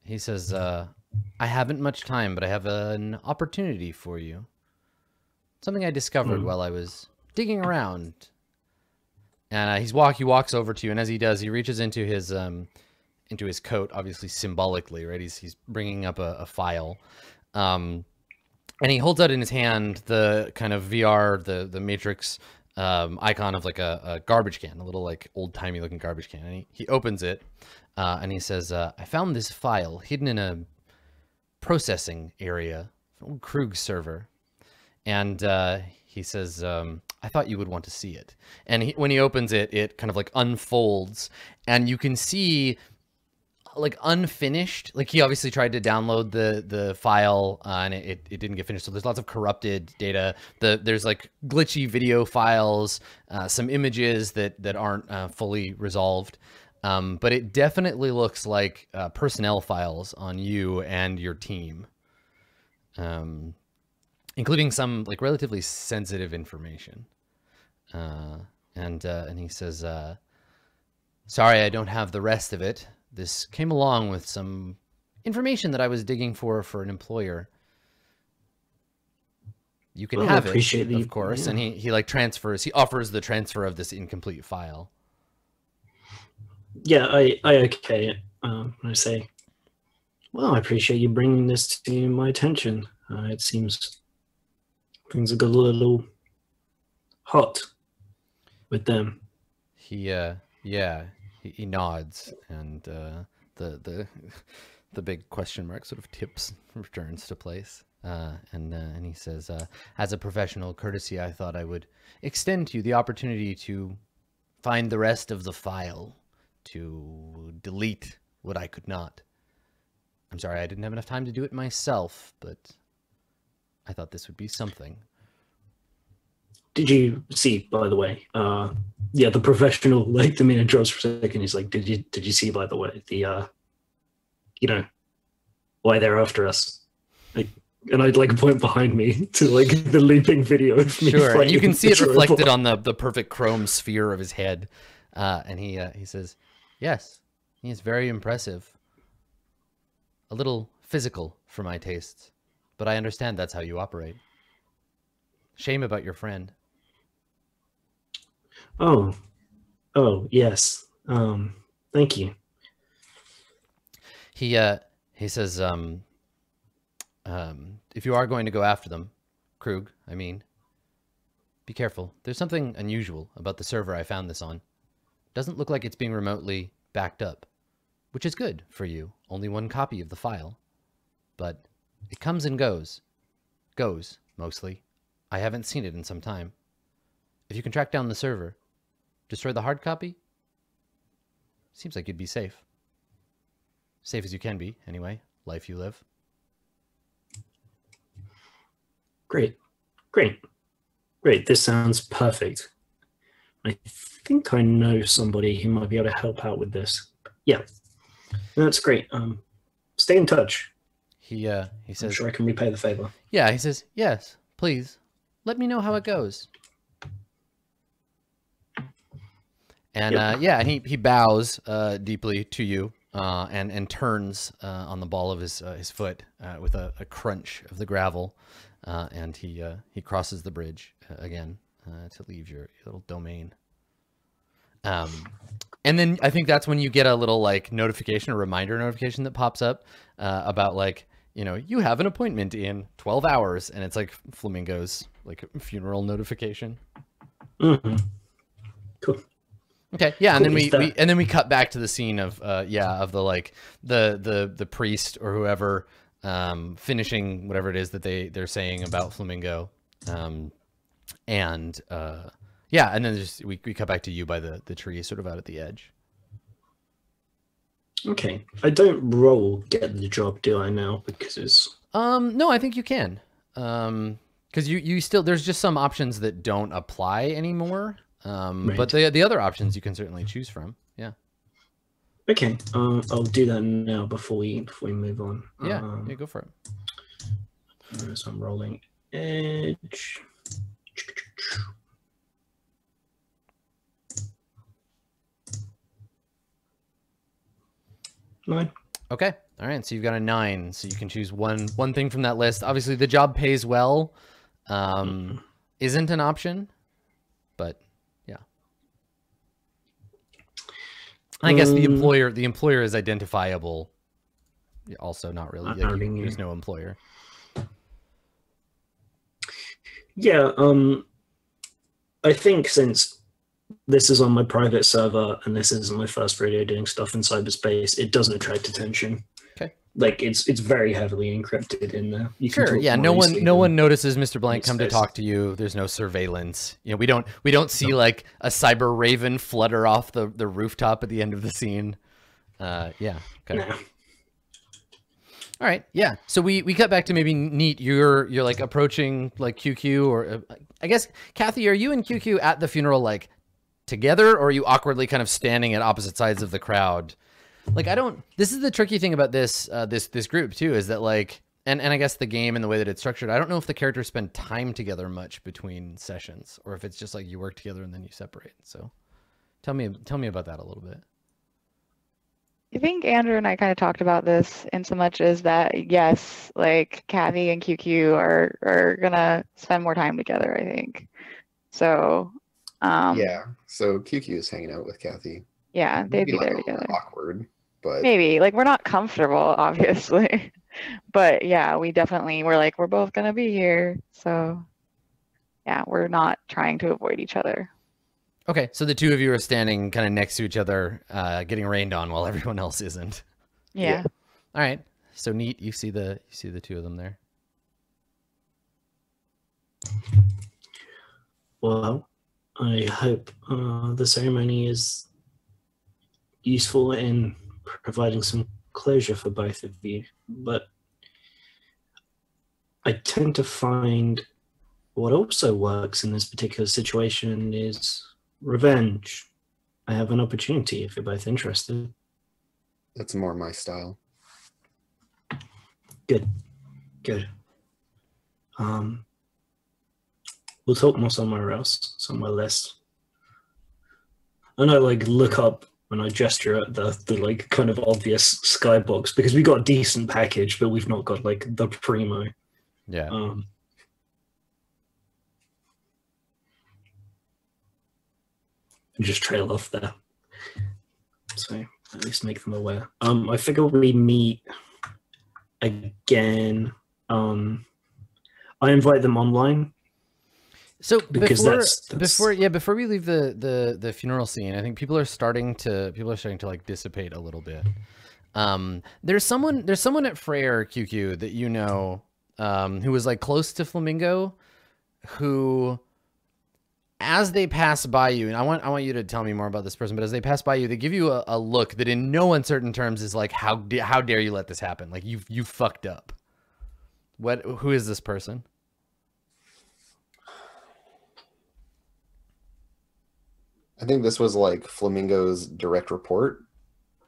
S1: he says, uh, I haven't much time, but I have an opportunity for you. Something I discovered
S2: Hmm.
S1: while I was digging around. And uh, he's walk he walks over to you, and as he does, he reaches into his um into his coat, obviously symbolically, right? He's he's bringing up a, a file. Um and he holds out in his hand the kind of VR, the the Matrix um, icon of like a, a garbage can, a little like old timey looking garbage can. And he, he opens it uh, and he says, uh, I found this file hidden in a processing area, old Krug server. And uh, he says, um, I thought you would want to see it. And he, when he opens it, it kind of like unfolds. And you can see like unfinished. Like he obviously tried to download the the file uh, and it, it didn't get finished. So there's lots of corrupted data. The there's like glitchy video files uh, some images that that aren't uh, fully resolved um, but it definitely looks like uh, personnel files on you and your team um, including some like relatively sensitive information uh, and uh, and he says uh, sorry i don't have the rest of it this came along with some information that I was digging for for an employer. You can
S2: Well,
S1: have it, of course,
S2: yeah.
S1: and he he like transfers. He offers the transfer of this incomplete file.
S2: Yeah, I, I okay. Um, I say, well, I appreciate you bringing this to my attention. Uh, it seems things got a little hot with them.
S1: He uh yeah he, he nods and uh, the the the big question mark sort of tips returns to place. Uh, and uh, and he says, uh, as a professional courtesy, I thought I would extend to you the opportunity to find the rest of the file, to delete what I could not. I'm sorry, I didn't have enough time to do it myself, but I thought this would be something.
S2: Did you see, by the way? Uh, yeah, the professional, like the minute drops for a second. He's like, did you did you see, by the way, the uh, you know, why they're after us? Like, and I'd like point behind me to like the leaping video of me.
S1: Sure, you can see it reflected on the the perfect chrome sphere of his head, uh, and he uh, he says, "Yes, he is very impressive. A little physical for my tastes, but I understand that's how you operate. Shame about your friend.
S2: Oh, oh yes. Um, thank you.
S1: He uh he says, um, um, if you are going to go after them, Krug, I mean, be careful. There's something unusual about the server I found this on. Doesn't look like it's being remotely backed up, which is good for you. Only one copy of the file, but it comes and goes. Goes mostly. I haven't seen it in some time. If you can track down the server, destroy the hard copy. Seems like you'd be safe. Safe as you can be, anyway. Life you live.
S2: Great, great, great. This sounds perfect. I think I know somebody who might be able to help out with this. Yeah, that's great. Um, stay in touch.
S1: He uh he
S2: I'm
S1: says
S2: sure I can repay the favor.
S1: Yeah, he says, "Yes, please. Let me know how it goes." And
S2: Yep.
S1: uh, yeah, and he he bows uh, deeply to you uh, and and turns uh, on the ball of his uh, his foot uh, with a, a crunch of the gravel, uh, and he uh, he crosses the bridge uh, again uh, to leave your, your little domain. Um, and then I think that's when you get a little like notification, a reminder notification that pops up uh, about like you know you have an appointment in 12 hours, and it's like flamingos like funeral notification.
S2: hmm Cool.
S1: Okay, yeah, and then we, we and then we cut back to the scene of uh yeah of the like the the the priest or whoever um finishing whatever it is that they they're saying about flamingo um and uh yeah and then just we, we cut back to you by the the tree sort of out at the edge
S2: Okay. I don't roll get the job, do I now? Because it's
S1: um no i think you can um because you you still there's just some options that don't apply anymore um but the the other options you can certainly choose from yeah
S2: okay. Uh, I'll do that now before we before we move on.
S1: yeah
S2: Um,
S1: yeah go for it
S2: So I'm rolling edge. Nine.
S1: Okay. All right. So you've got a nine. So you can choose one one thing from that list. Obviously, the job pays well. Um, isn't an option, but yeah. I guess the
S2: Um,
S1: employer the employer is identifiable. Also, not really. Like, you. there's no employer.
S2: Yeah, um I think since this is on my private server and this isn't my first video doing stuff in cyberspace, it doesn't attract attention.
S1: Okay.
S2: Like it's it's very heavily encrypted in there. You
S1: Sure. Yeah. No one. No one notices Mr. Blank come to talk to you. There's no surveillance. You know, we don't. We don't see like a cyber raven flutter off the the rooftop at the end of the scene. Uh. Yeah. Okay.
S2: No.
S1: All right. Yeah. So we we cut back to maybe neat. You're you're like approaching like QQ or uh, I guess Kathy, are you and QQ at the funeral like together or are you awkwardly kind of standing at opposite sides of the crowd? Like I don't. This is the tricky thing about this uh, this this group too is that like and and I guess the game and the way that it's structured. I don't know if the characters spend time together much between sessions or if it's just like you work together and then you separate. So tell me tell me about that a little bit.
S3: I think Andrew and I kind of talked about this in so much as that yes, like Kathy and QQ are are gonna spend more time together. I think so. Um,
S5: yeah. So QQ is hanging out with Kathy.
S3: yeah, they'd
S5: Maybe
S3: be
S5: like
S3: there together.
S5: Awkward, but
S3: Maybe like we're not comfortable, obviously, but yeah, we definitely we're like we're both gonna be here, so yeah, we're not trying to avoid each other.
S1: Okay, so the two of you are standing kind of next to each other, uh, getting rained on while everyone else isn't.
S3: Yeah.
S5: Yeah.
S1: All right, so neat. You see the you see the two of them there.
S2: Well, I hope uh, the ceremony is useful in providing some closure for both of you. But I tend to find what also works in this particular situation is revenge. I have an opportunity if you're both interested.
S5: that's more my style.
S2: Good. Good. Um, we'll talk more somewhere else, somewhere less. And I like, look up when I gesture at the, the like kind of obvious skybox because we got a decent package, but we've not got like the primo.
S1: Yeah.
S2: Um, and just trail off there. So at least make them aware. Um, I figure we meet again. Um, I invite them online.
S1: So
S2: Because
S1: before
S2: that's- that's-
S1: before yeah before we leave the the the funeral scene, I think people are starting to people are starting to like dissipate a little bit. Um, there's someone there's someone at Freyr QQ that you know um, who was like close to Flamingo, who as they pass by you, and I want I want you to tell me more about this person, but as they pass by you, they give you a, a look that in no uncertain terms is like how da- how dare you let this happen? Like you you fucked up. What who is this person?
S5: I think this was like Flamingo's direct report,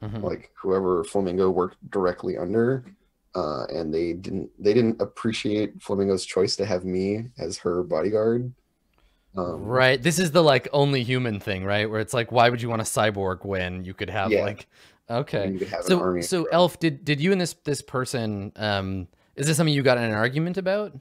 S1: Mhm.
S5: like whoever Flamingo worked directly under, uh, and they didn't they didn't appreciate Flamingo's choice to have me as her bodyguard. Um,
S1: Right. This is the like only human thing, right? Where it's like, why would you want a cyborg when you could have
S5: Yeah.
S1: like, okay.
S5: You could have an
S1: So,
S5: army.
S1: so
S5: of-
S1: Elf, did did you and this this person, um, is this something you got in an argument about?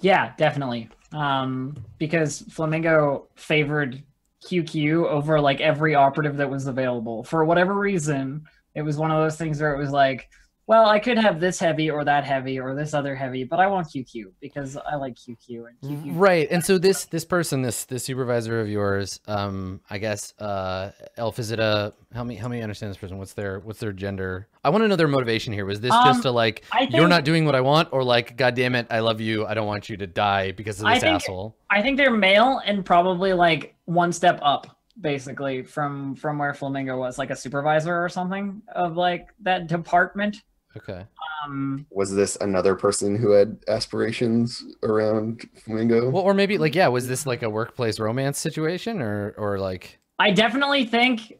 S4: Yeah, definitely. Um, because Flamingo favored QQ over like every operative that was available. For whatever reason, it was one of those things where it was like, well, I could have this heavy or that heavy or this other heavy, but I want QQ because I like QQ and QQ.
S1: Right. And so this this person, this this supervisor of yours, um, I guess, uh, Elf, is it a help me help me understand this person? What's their what's their gender? I want to know their motivation here. Was this
S4: Um,
S1: just a like
S4: I
S1: you're not doing what I want, or like, God damn it, I love you, I don't want you to die because of
S4: I
S1: this
S4: think-
S1: asshole?
S4: I think they're male and probably like one step up basically from from where Flamingo was, like a supervisor or something of like that department.
S1: Okay.
S4: Um,
S5: was this another person who had aspirations around Flamingo?
S1: Well, or maybe like yeah, was this like a workplace romance situation, or or like
S4: I definitely think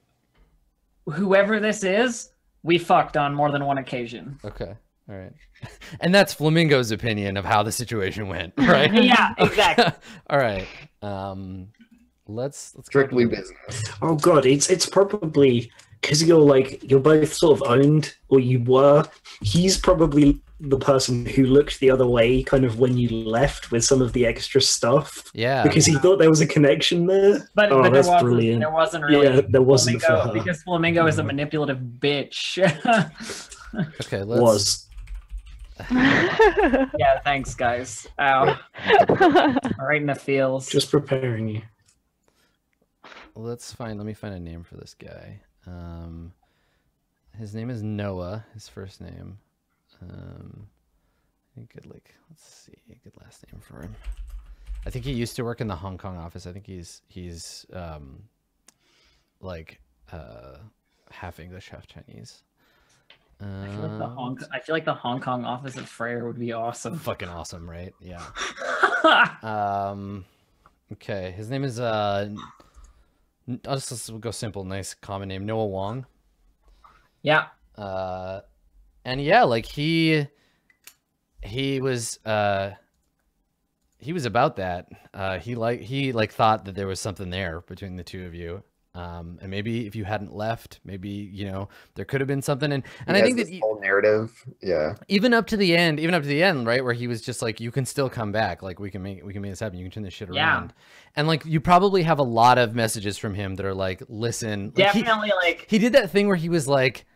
S4: whoever this is, we fucked on more than one occasion.
S1: okay, All right. And that's Flamingo's opinion of how the situation went, right?
S4: yeah, exactly.
S1: All right. Um let's let's
S5: Strictly business.
S2: Oh god, it's it's probably because you're like you're both sort of owned, or you were. He's probably the person who looked the other way, kind of when you left with some of the extra stuff,
S1: Yeah.
S2: because he thought there was a connection there.
S4: But,
S2: Oh,
S4: but there wasn't.
S2: brilliant.
S4: There wasn't really.
S2: Yeah, there wasn't for
S4: Flamingo,
S2: her.
S4: because Flamingo is a manipulative bitch.
S1: Okay, let's
S2: Was
S4: yeah, thanks, guys. Ow, right in the feels.
S2: just preparing you.
S1: let's find let me find a name for this guy. Um his name is Noah, his first name. Um a good like let's see, a good last name for him. I think he used to work in the Hong Kong office. I think he's he's um like uh half English, half Chinese.
S4: I feel, like the
S1: Um,
S4: Hong, I feel like the Hong Kong office of Freyr would be awesome.
S1: fucking awesome, right? Yeah. Um, okay, his name is uh, I'll just let's go simple, nice common name, Noah Wong.
S4: yeah,
S1: Uh, and yeah, like he he was uh he was about that. Uh, he like he like thought that there was something there between the two of you. Um, and maybe if you hadn't left, maybe you know there could have been something. And and
S5: He
S1: I think that
S5: whole narrative. Yeah.
S1: even up to the end, even up to the end, right, where he was just like, "You can still come back. Like we can make we can make this happen. You can turn this shit
S4: Yeah.
S1: around." And like you probably have a lot of messages from him that are like, "Listen, like, he,
S4: definitely. like
S1: he did that thing where he was like."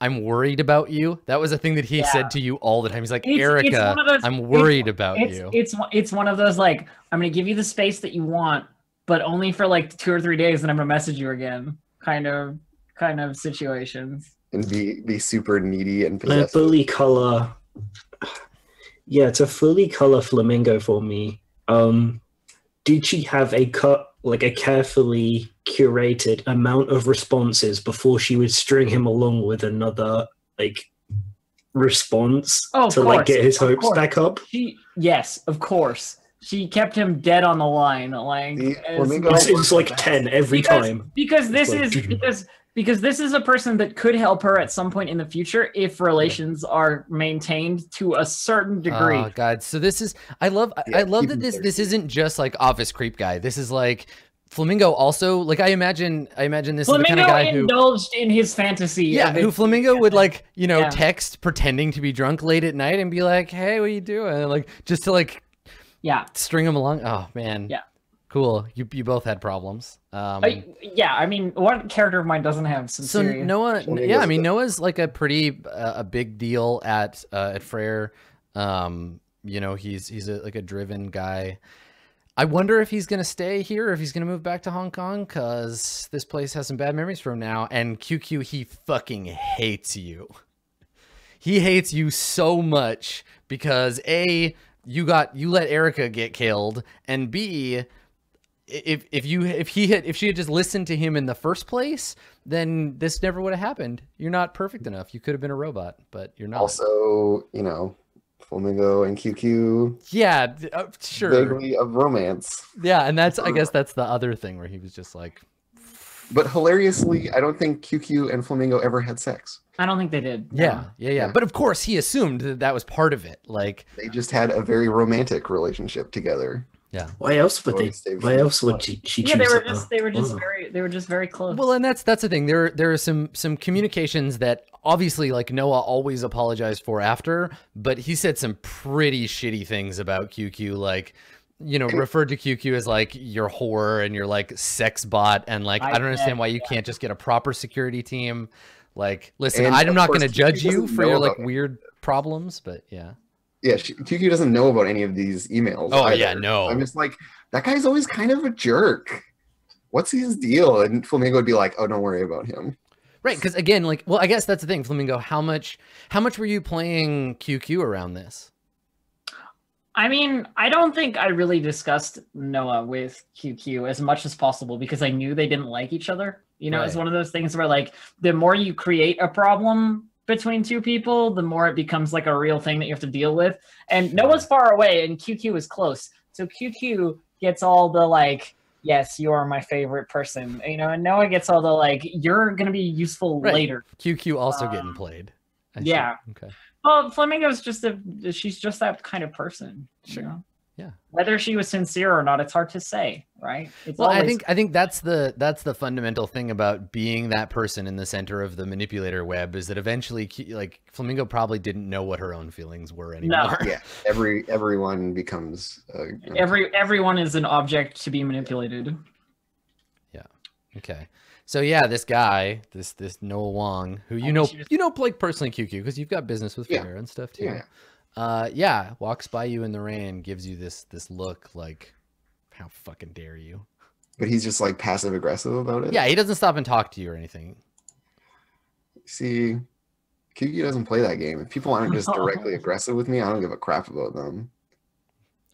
S1: I'm worried about you. That was a thing that he
S4: Yeah.
S1: said to you all the time. He's like,
S4: It's- it's
S1: Erica,
S4: one of those-
S1: I'm
S4: it's-
S1: worried about
S4: it's
S1: you.
S4: it's it's one of those like I'm gonna give you the space that you want, but only for like two or three days, and I'm gonna message you again. Kind of kind of situations.
S5: And be be super needy and
S2: A
S5: possessive.
S2: fully color. Yeah, it's a fully color flamingo for me. Um, did she have a cut like a carefully curated amount of responses before she would string him along with another like response
S4: Oh, of
S2: to like get his hopes back up?
S4: She yes, of course. She kept him dead on the line, like
S5: The
S4: as
S2: It's, it's like ten every
S4: because,
S2: time.
S4: because this
S2: like-
S4: is because because this is a person that could help her at some point in the future if relations are maintained to a certain oh, degree.
S1: Oh god. So this is I love I-
S5: Yeah,
S1: I love that
S5: him
S1: this this isn't just like office creep guy. This is like Flamingo also like I imagine I imagine this is the
S4: Flamingo
S1: kind of guy who
S4: indulged in his fantasy.
S1: Yeah, who
S4: it-
S1: Flamingo would like, you know,
S4: Yeah.
S1: text pretending to be drunk late at night and be like, "Hey, what are you doing?" And, like just to like
S4: yeah.
S1: string him along. Oh man.
S4: Yeah.
S1: Cool. You you both had problems. Um
S4: I, yeah, I mean, what character of mine doesn't have some
S1: so
S4: serious?
S1: Noah, yeah, I mean Noah's like a pretty uh, a big deal at uh, at Freyr. Um, you know, he's he's a, like a driven guy. I wonder if he's gonna stay here, or if he's gonna move back to Hong Kong, cause this place has some bad memories from now. And QQ, he fucking hates you. He hates you so much because a you got you let Erica get killed, and b if if you if he had if she had just listened to him in the first place, then this never would have happened. You're not perfect enough. You could have been a robot, but you're not.
S5: Also, you know, Flamingo and QQ,
S1: yeah, uh, sure.
S5: vaguely of romance.
S1: Yeah, and that's I guess that's the other thing where he was just like,
S5: But hilariously, I don't think QQ and Flamingo ever had sex.
S4: I don't think they did.
S1: yeah, yeah, yeah.
S5: Yeah.
S1: But of course, he assumed that that was part of it. Like,
S5: They just had a very romantic relationship together. Yeah.
S2: Why else would they?
S5: save
S2: Why else would she, she
S4: Yeah, they were
S2: her?
S4: just they were just
S2: Oh.
S4: very they were just very close.
S1: well, and that's that's the thing. There there are some some communications that obviously like Noah always apologized for after, but he said some pretty shitty things about QQ, like. You know, referred to QQ as like your whore and your like sex bot, and like I,
S4: I
S1: don't understand why you can't just get a proper security team. Like, listen,
S5: And
S1: I'm not going to
S5: QQ
S1: judge you for your like
S5: it.
S1: weird problems, but yeah.
S5: Yeah, she, QQ doesn't know about any of these emails.
S1: Oh,
S5: either.
S1: yeah, no.
S5: I'm just like, that guy's always kind of a jerk. What's his deal? And Flamingo would be like, oh, don't worry about him.
S1: Right, because again, like, well, I guess that's the thing, Flamingo. How much, how much were you playing QQ around this?
S4: I mean, I don't think I really discussed Noah with QQ as much as possible because I knew they didn't like each other. You know, it's one of those things where like the more you create a problem between two people, the more it becomes like a real thing that you have to deal with. And Noah's far away and QQ is close. So QQ gets all the like, yes, you are my favorite person. You know, and Noah gets all the like, you're gonna be useful
S1: Right.
S4: later.
S1: QQ also getting
S4: Um,
S1: played. I see.
S4: Yeah.
S1: Okay.
S4: Well, Flamingo's just a she's just that kind of person. you
S1: Sure.
S4: know?
S1: Yeah.
S4: Whether she was sincere or not, it's hard to say, right? It's
S1: Well, I think I think that's the that's the fundamental thing about being that person in the center of the manipulator web is that eventually, like Flamingo, probably didn't know what her own feelings were anymore.
S5: Yeah, every everyone becomes uh,
S4: every everyone is an object to be manipulated.
S1: Yeah okay. So yeah, this guy, this this Noah Wong, who you know
S4: just-
S1: you know like personally QQ because you've got business with
S5: Yeah.
S1: Freyr and stuff too.
S5: yeah.
S1: Uh yeah, walks by you in the rain, gives you this this look like how fucking dare you.
S5: But he's just like passive aggressive about it.
S1: Yeah, he doesn't stop and talk to you or anything.
S5: See, QQ doesn't play that game. If people aren't just directly aggressive with me, I don't give a crap about them.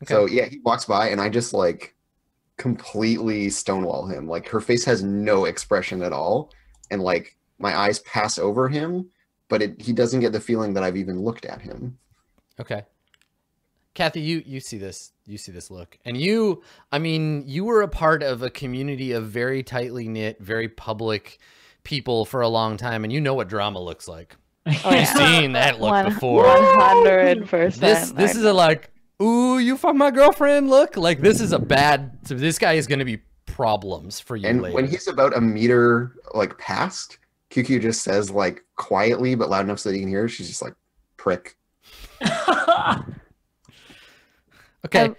S1: Okay.
S5: So yeah, he walks by and I just like completely stonewall him. Like her face has no expression at all, and like my eyes pass over him, but it, he doesn't get the feeling that I've even looked at him.
S1: Okay. Kathy, you you see this you see this look. And you I mean, you were a part of a community of very tightly knit, very public people for a long time and you know what drama looks like.
S3: Oh,
S1: You've
S3: yeah.
S1: seen that look
S3: One
S1: before.
S3: hundred percent.
S1: This this is a like, ooh, you fuck my girlfriend look. Like this is a bad so this guy is gonna be problems for you
S5: And
S1: later.
S5: when he's about a meter like past, QQ just says like quietly but loud enough so that you can hear. She's just like prick.
S1: okay.
S3: Um,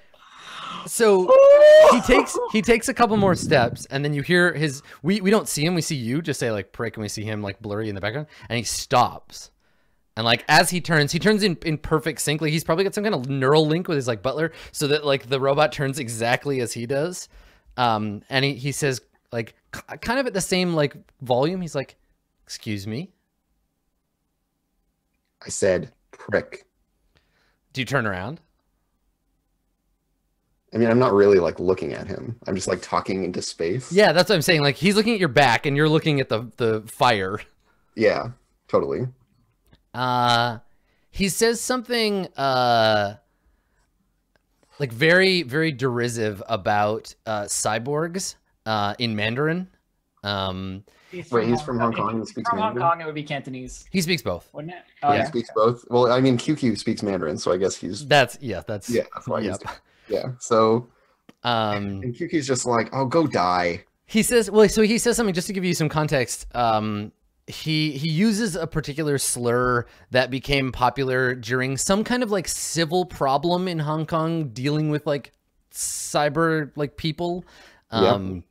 S1: so he takes he takes a couple more steps and then you hear his we we don't see him. We see you. Just say like prick and we see him like blurry in the background and he stops. And like as he turns he turns in in perfect sync. Like he's probably got some kind of neural link with his like butler so that like the robot turns exactly as he does. Um and he, he says like kind of at the same like volume. He's like excuse me?
S5: I said prick.
S1: Do you turn around
S5: I mean, I'm not really like looking at him. I'm just like talking into space.
S1: yeah that's what i'm saying like he's looking at your back and you're looking at the the fire
S5: Yeah, totally.
S1: uh he says something uh like very very derisive about uh cyborgs uh in mandarin um
S5: Wait, he's from Hong
S4: If
S5: Kong and speaks
S4: From Hong Kong, it would be Cantonese,
S1: he speaks both
S4: wouldn't it?
S5: Yeah,
S4: Oh,
S5: he speaks both. Well, I mean, QQ speaks Mandarin, so I guess he's
S1: that's yeah that's
S5: yeah. That's why
S1: yep.
S5: he's yeah. So
S1: um
S5: and QQ's just like, oh, go die.
S1: he says well so he says something just to give you some context um he he uses a particular slur that became popular during some kind of like civil problem in Hong Kong dealing with like cyber like people
S5: Yeah.
S1: um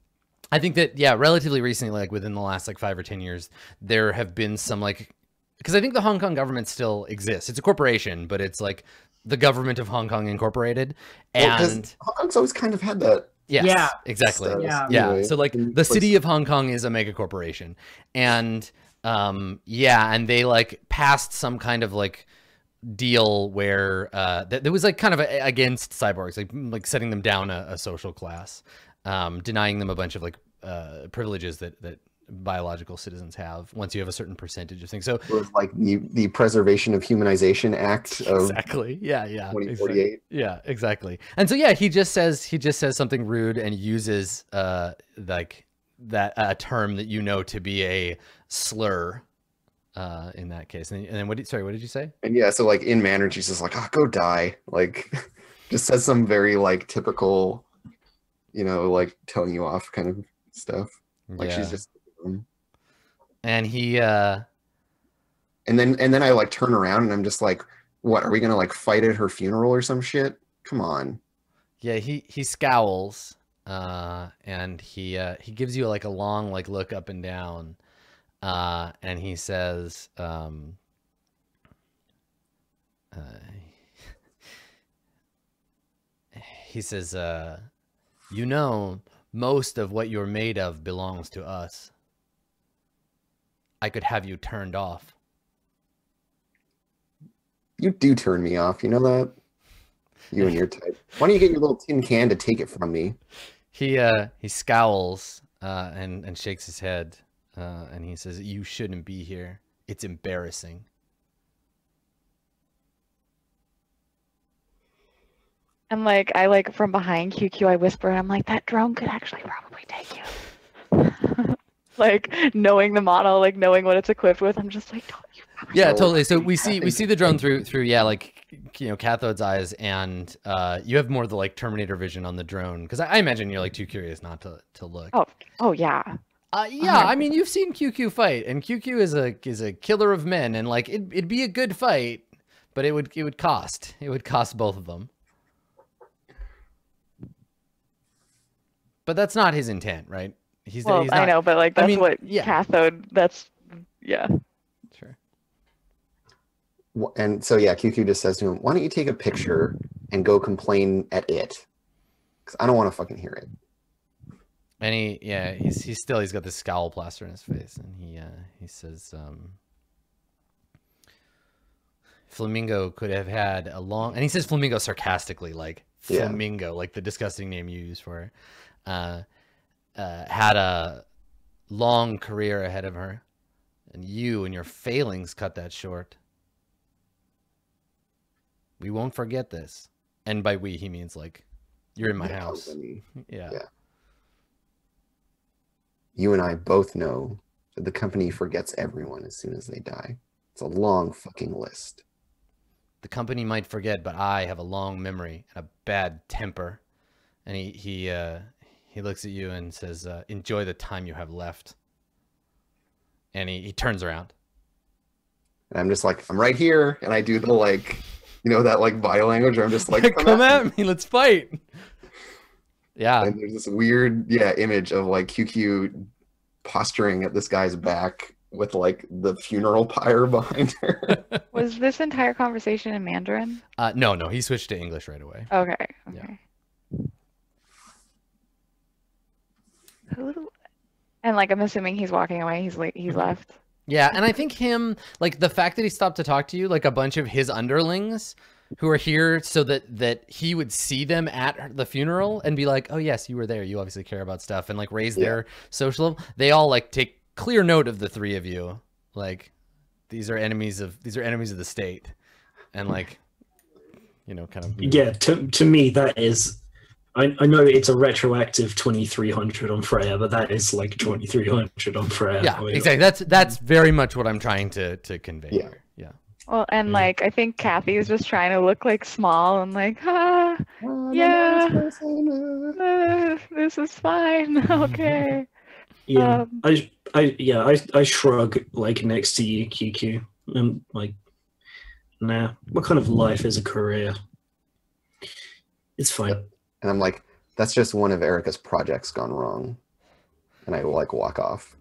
S1: I think that yeah, relatively recently, like within the last like five or ten years, there have been some like because I think the Hong Kong government still exists. It's a corporation, but it's like the government of Hong Kong Incorporated,
S5: Well, 'cause
S1: and
S5: Hong Kong's always kind of had that.
S1: yes,
S4: Yeah.
S1: exactly,
S5: status
S4: Yeah.
S1: yeah. So like the city of Hong Kong is a mega corporation, and um yeah, and they like passed some kind of like deal where uh th- there was like kind of a, against cyborgs, like like setting them down a, a social class, um, denying them a bunch of like uh privileges that that biological citizens have once you have a certain percentage of things. So
S5: It was like the the Preservation of Humanization Act of
S1: exactly, yeah, yeah, exactly.
S5: 2048.
S1: Yeah, exactly. And so yeah, he just says he just says something rude and uses uh like that a term that you know to be a slur uh in that case. And, and then what did sorry, what did you say?
S5: And yeah, so like in Mandarin, she's just like, oh, go die. Like, just says some very like typical, you know, like telling you off kind of stuff. Like
S1: yeah.
S5: she's just.
S1: and he uh
S5: And then and then I like turn around and I'm just like, what? Are we gonna like fight at her funeral or some shit? Come on.
S1: yeah, he he scowls uh and he uh he gives you like a long like look up and down uh and he says um uh, he says uh you know most of what you're made of belongs to us i could have you turned off
S5: You do turn me off. You know that. You and your type. Why don't you get your little tin can to take it from me?
S1: he uh he scowls uh and and shakes his head uh and he says you shouldn't be here it's embarrassing
S3: And like I like from behind QQ, I whisper, and I'm like, that drone could actually probably take you. like knowing the model, like knowing what it's equipped with, I'm just like, don't you
S1: Yeah, totally. So we see we see the drone through through yeah, like you know, cathode's eyes, and uh, you have more of the like Terminator vision on the drone because I, I imagine you're like too curious not to to look.
S3: Oh. Oh yeah.
S1: Uh, yeah, I mean you've seen QQ fight, and QQ is a is a killer of men, and like it, it'd be a good fight, but it would it would cost it would cost both of them. But that's not his intent, right? He's,
S3: Well,
S1: he's
S3: I know, but like
S1: I
S3: that's
S1: mean,
S3: what
S1: yeah.
S3: cathode. That's yeah.
S1: Sure.
S5: And so yeah, QQ just says to him, "Why don't you take a picture and go complain at it? Because I don't want to fucking hear it."
S1: And he, yeah, he's he's still he's got this scowl plaster in his face, and he uh, he says, um, "Flamingo could have had a long," and he says "flamingo" sarcastically, like
S5: Yeah.
S1: "flamingo," like the disgusting name you use for it. Uh, uh, had a long career ahead of her, and you and your failings cut that short. We won't forget this, and by we he means like you're in my house.
S5: company.
S1: Yeah.
S5: Yeah. You and I both know that the company forgets everyone as soon as they die. It's a long fucking list.
S1: the company might forget, but I have a long memory and a bad temper. And he he uh, he looks at you and says, uh, "Enjoy the time you have left." And he, he turns around.
S5: And I'm just like, I'm right here, and I do the like, you know, that like body language where I'm just like,
S1: "Come at me, let's fight." Yeah,
S5: And there's this weird, yeah, image of like QQ posturing at this guy's back with like the funeral pyre behind her.
S3: Was this entire conversation in Mandarin?
S1: uh, no, no, he switched to English right away.
S3: Okay.
S1: Yeah.
S3: Okay. And like, I'm assuming he's walking away. He's le- he's mm-hmm. left.
S1: Yeah, and I think him like the fact that he stopped to talk to you, like a bunch of his underlings who are here so that that he would see them at the funeral and be like, "Oh yes, you were there. You obviously care about stuff," and like raise
S5: Yeah.
S1: their social level. They all like take clear note of the three of you. Like these are enemies of these are enemies of the state, and like you know, kind of
S2: Yeah, to, to me, that is. I, I know it's a retroactive 2300 on Freyr, but that is like 2300 on Freyr.
S1: yeah, exactly. That's that's very much what I'm trying to to convey.
S5: Yeah.
S1: here. yeah.
S3: Well, and
S2: Yeah.
S3: like, I think Kathy was just trying to look like small and like, ah, Yeah. uh, this is fine. okay.
S2: Yeah,
S3: Um,
S2: I, I, yeah, I, I shrug like next to you, QQ. I'm like, nah. What kind of life is a career? It's fine.
S5: And I'm like, that's just one of Erica's projects gone wrong. And I like walk off.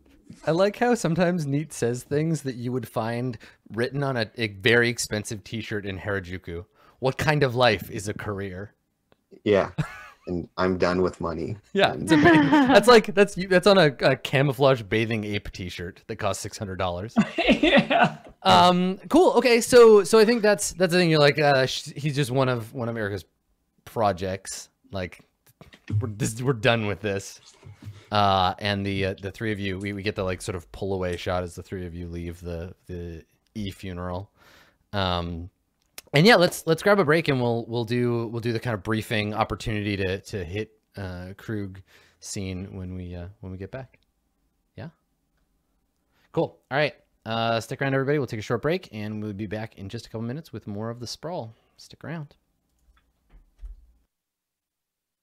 S1: I like how sometimes Neat says things that you would find written on a, a very expensive T-shirt in Harajuku. What kind of life is a career?
S5: Yeah. and I'm done with money.
S1: Yeah,
S5: And-
S1: it's amazing. that's like that's you- that's on a, a camouflage bathing ape T-shirt that costs six hundred dollars.
S4: yeah.
S1: Um, cool. Okay, so so I think that's that's the thing. You're like, uh, he's just one of one of Erica's projects. Like, we're this, we're done with this. Uh, and the uh, the three of you, we, we get the like sort of pull away shot as the three of you leave the the e funeral. Um, and yeah, let's let's grab a break and we'll we'll do we'll do the kind of briefing opportunity to to hit uh Krug scene when we uh when we get back. Yeah. Cool. All right. Uh stick around everybody. We'll take a short break and we'll be back in just a couple minutes with more of the sprawl. Stick around.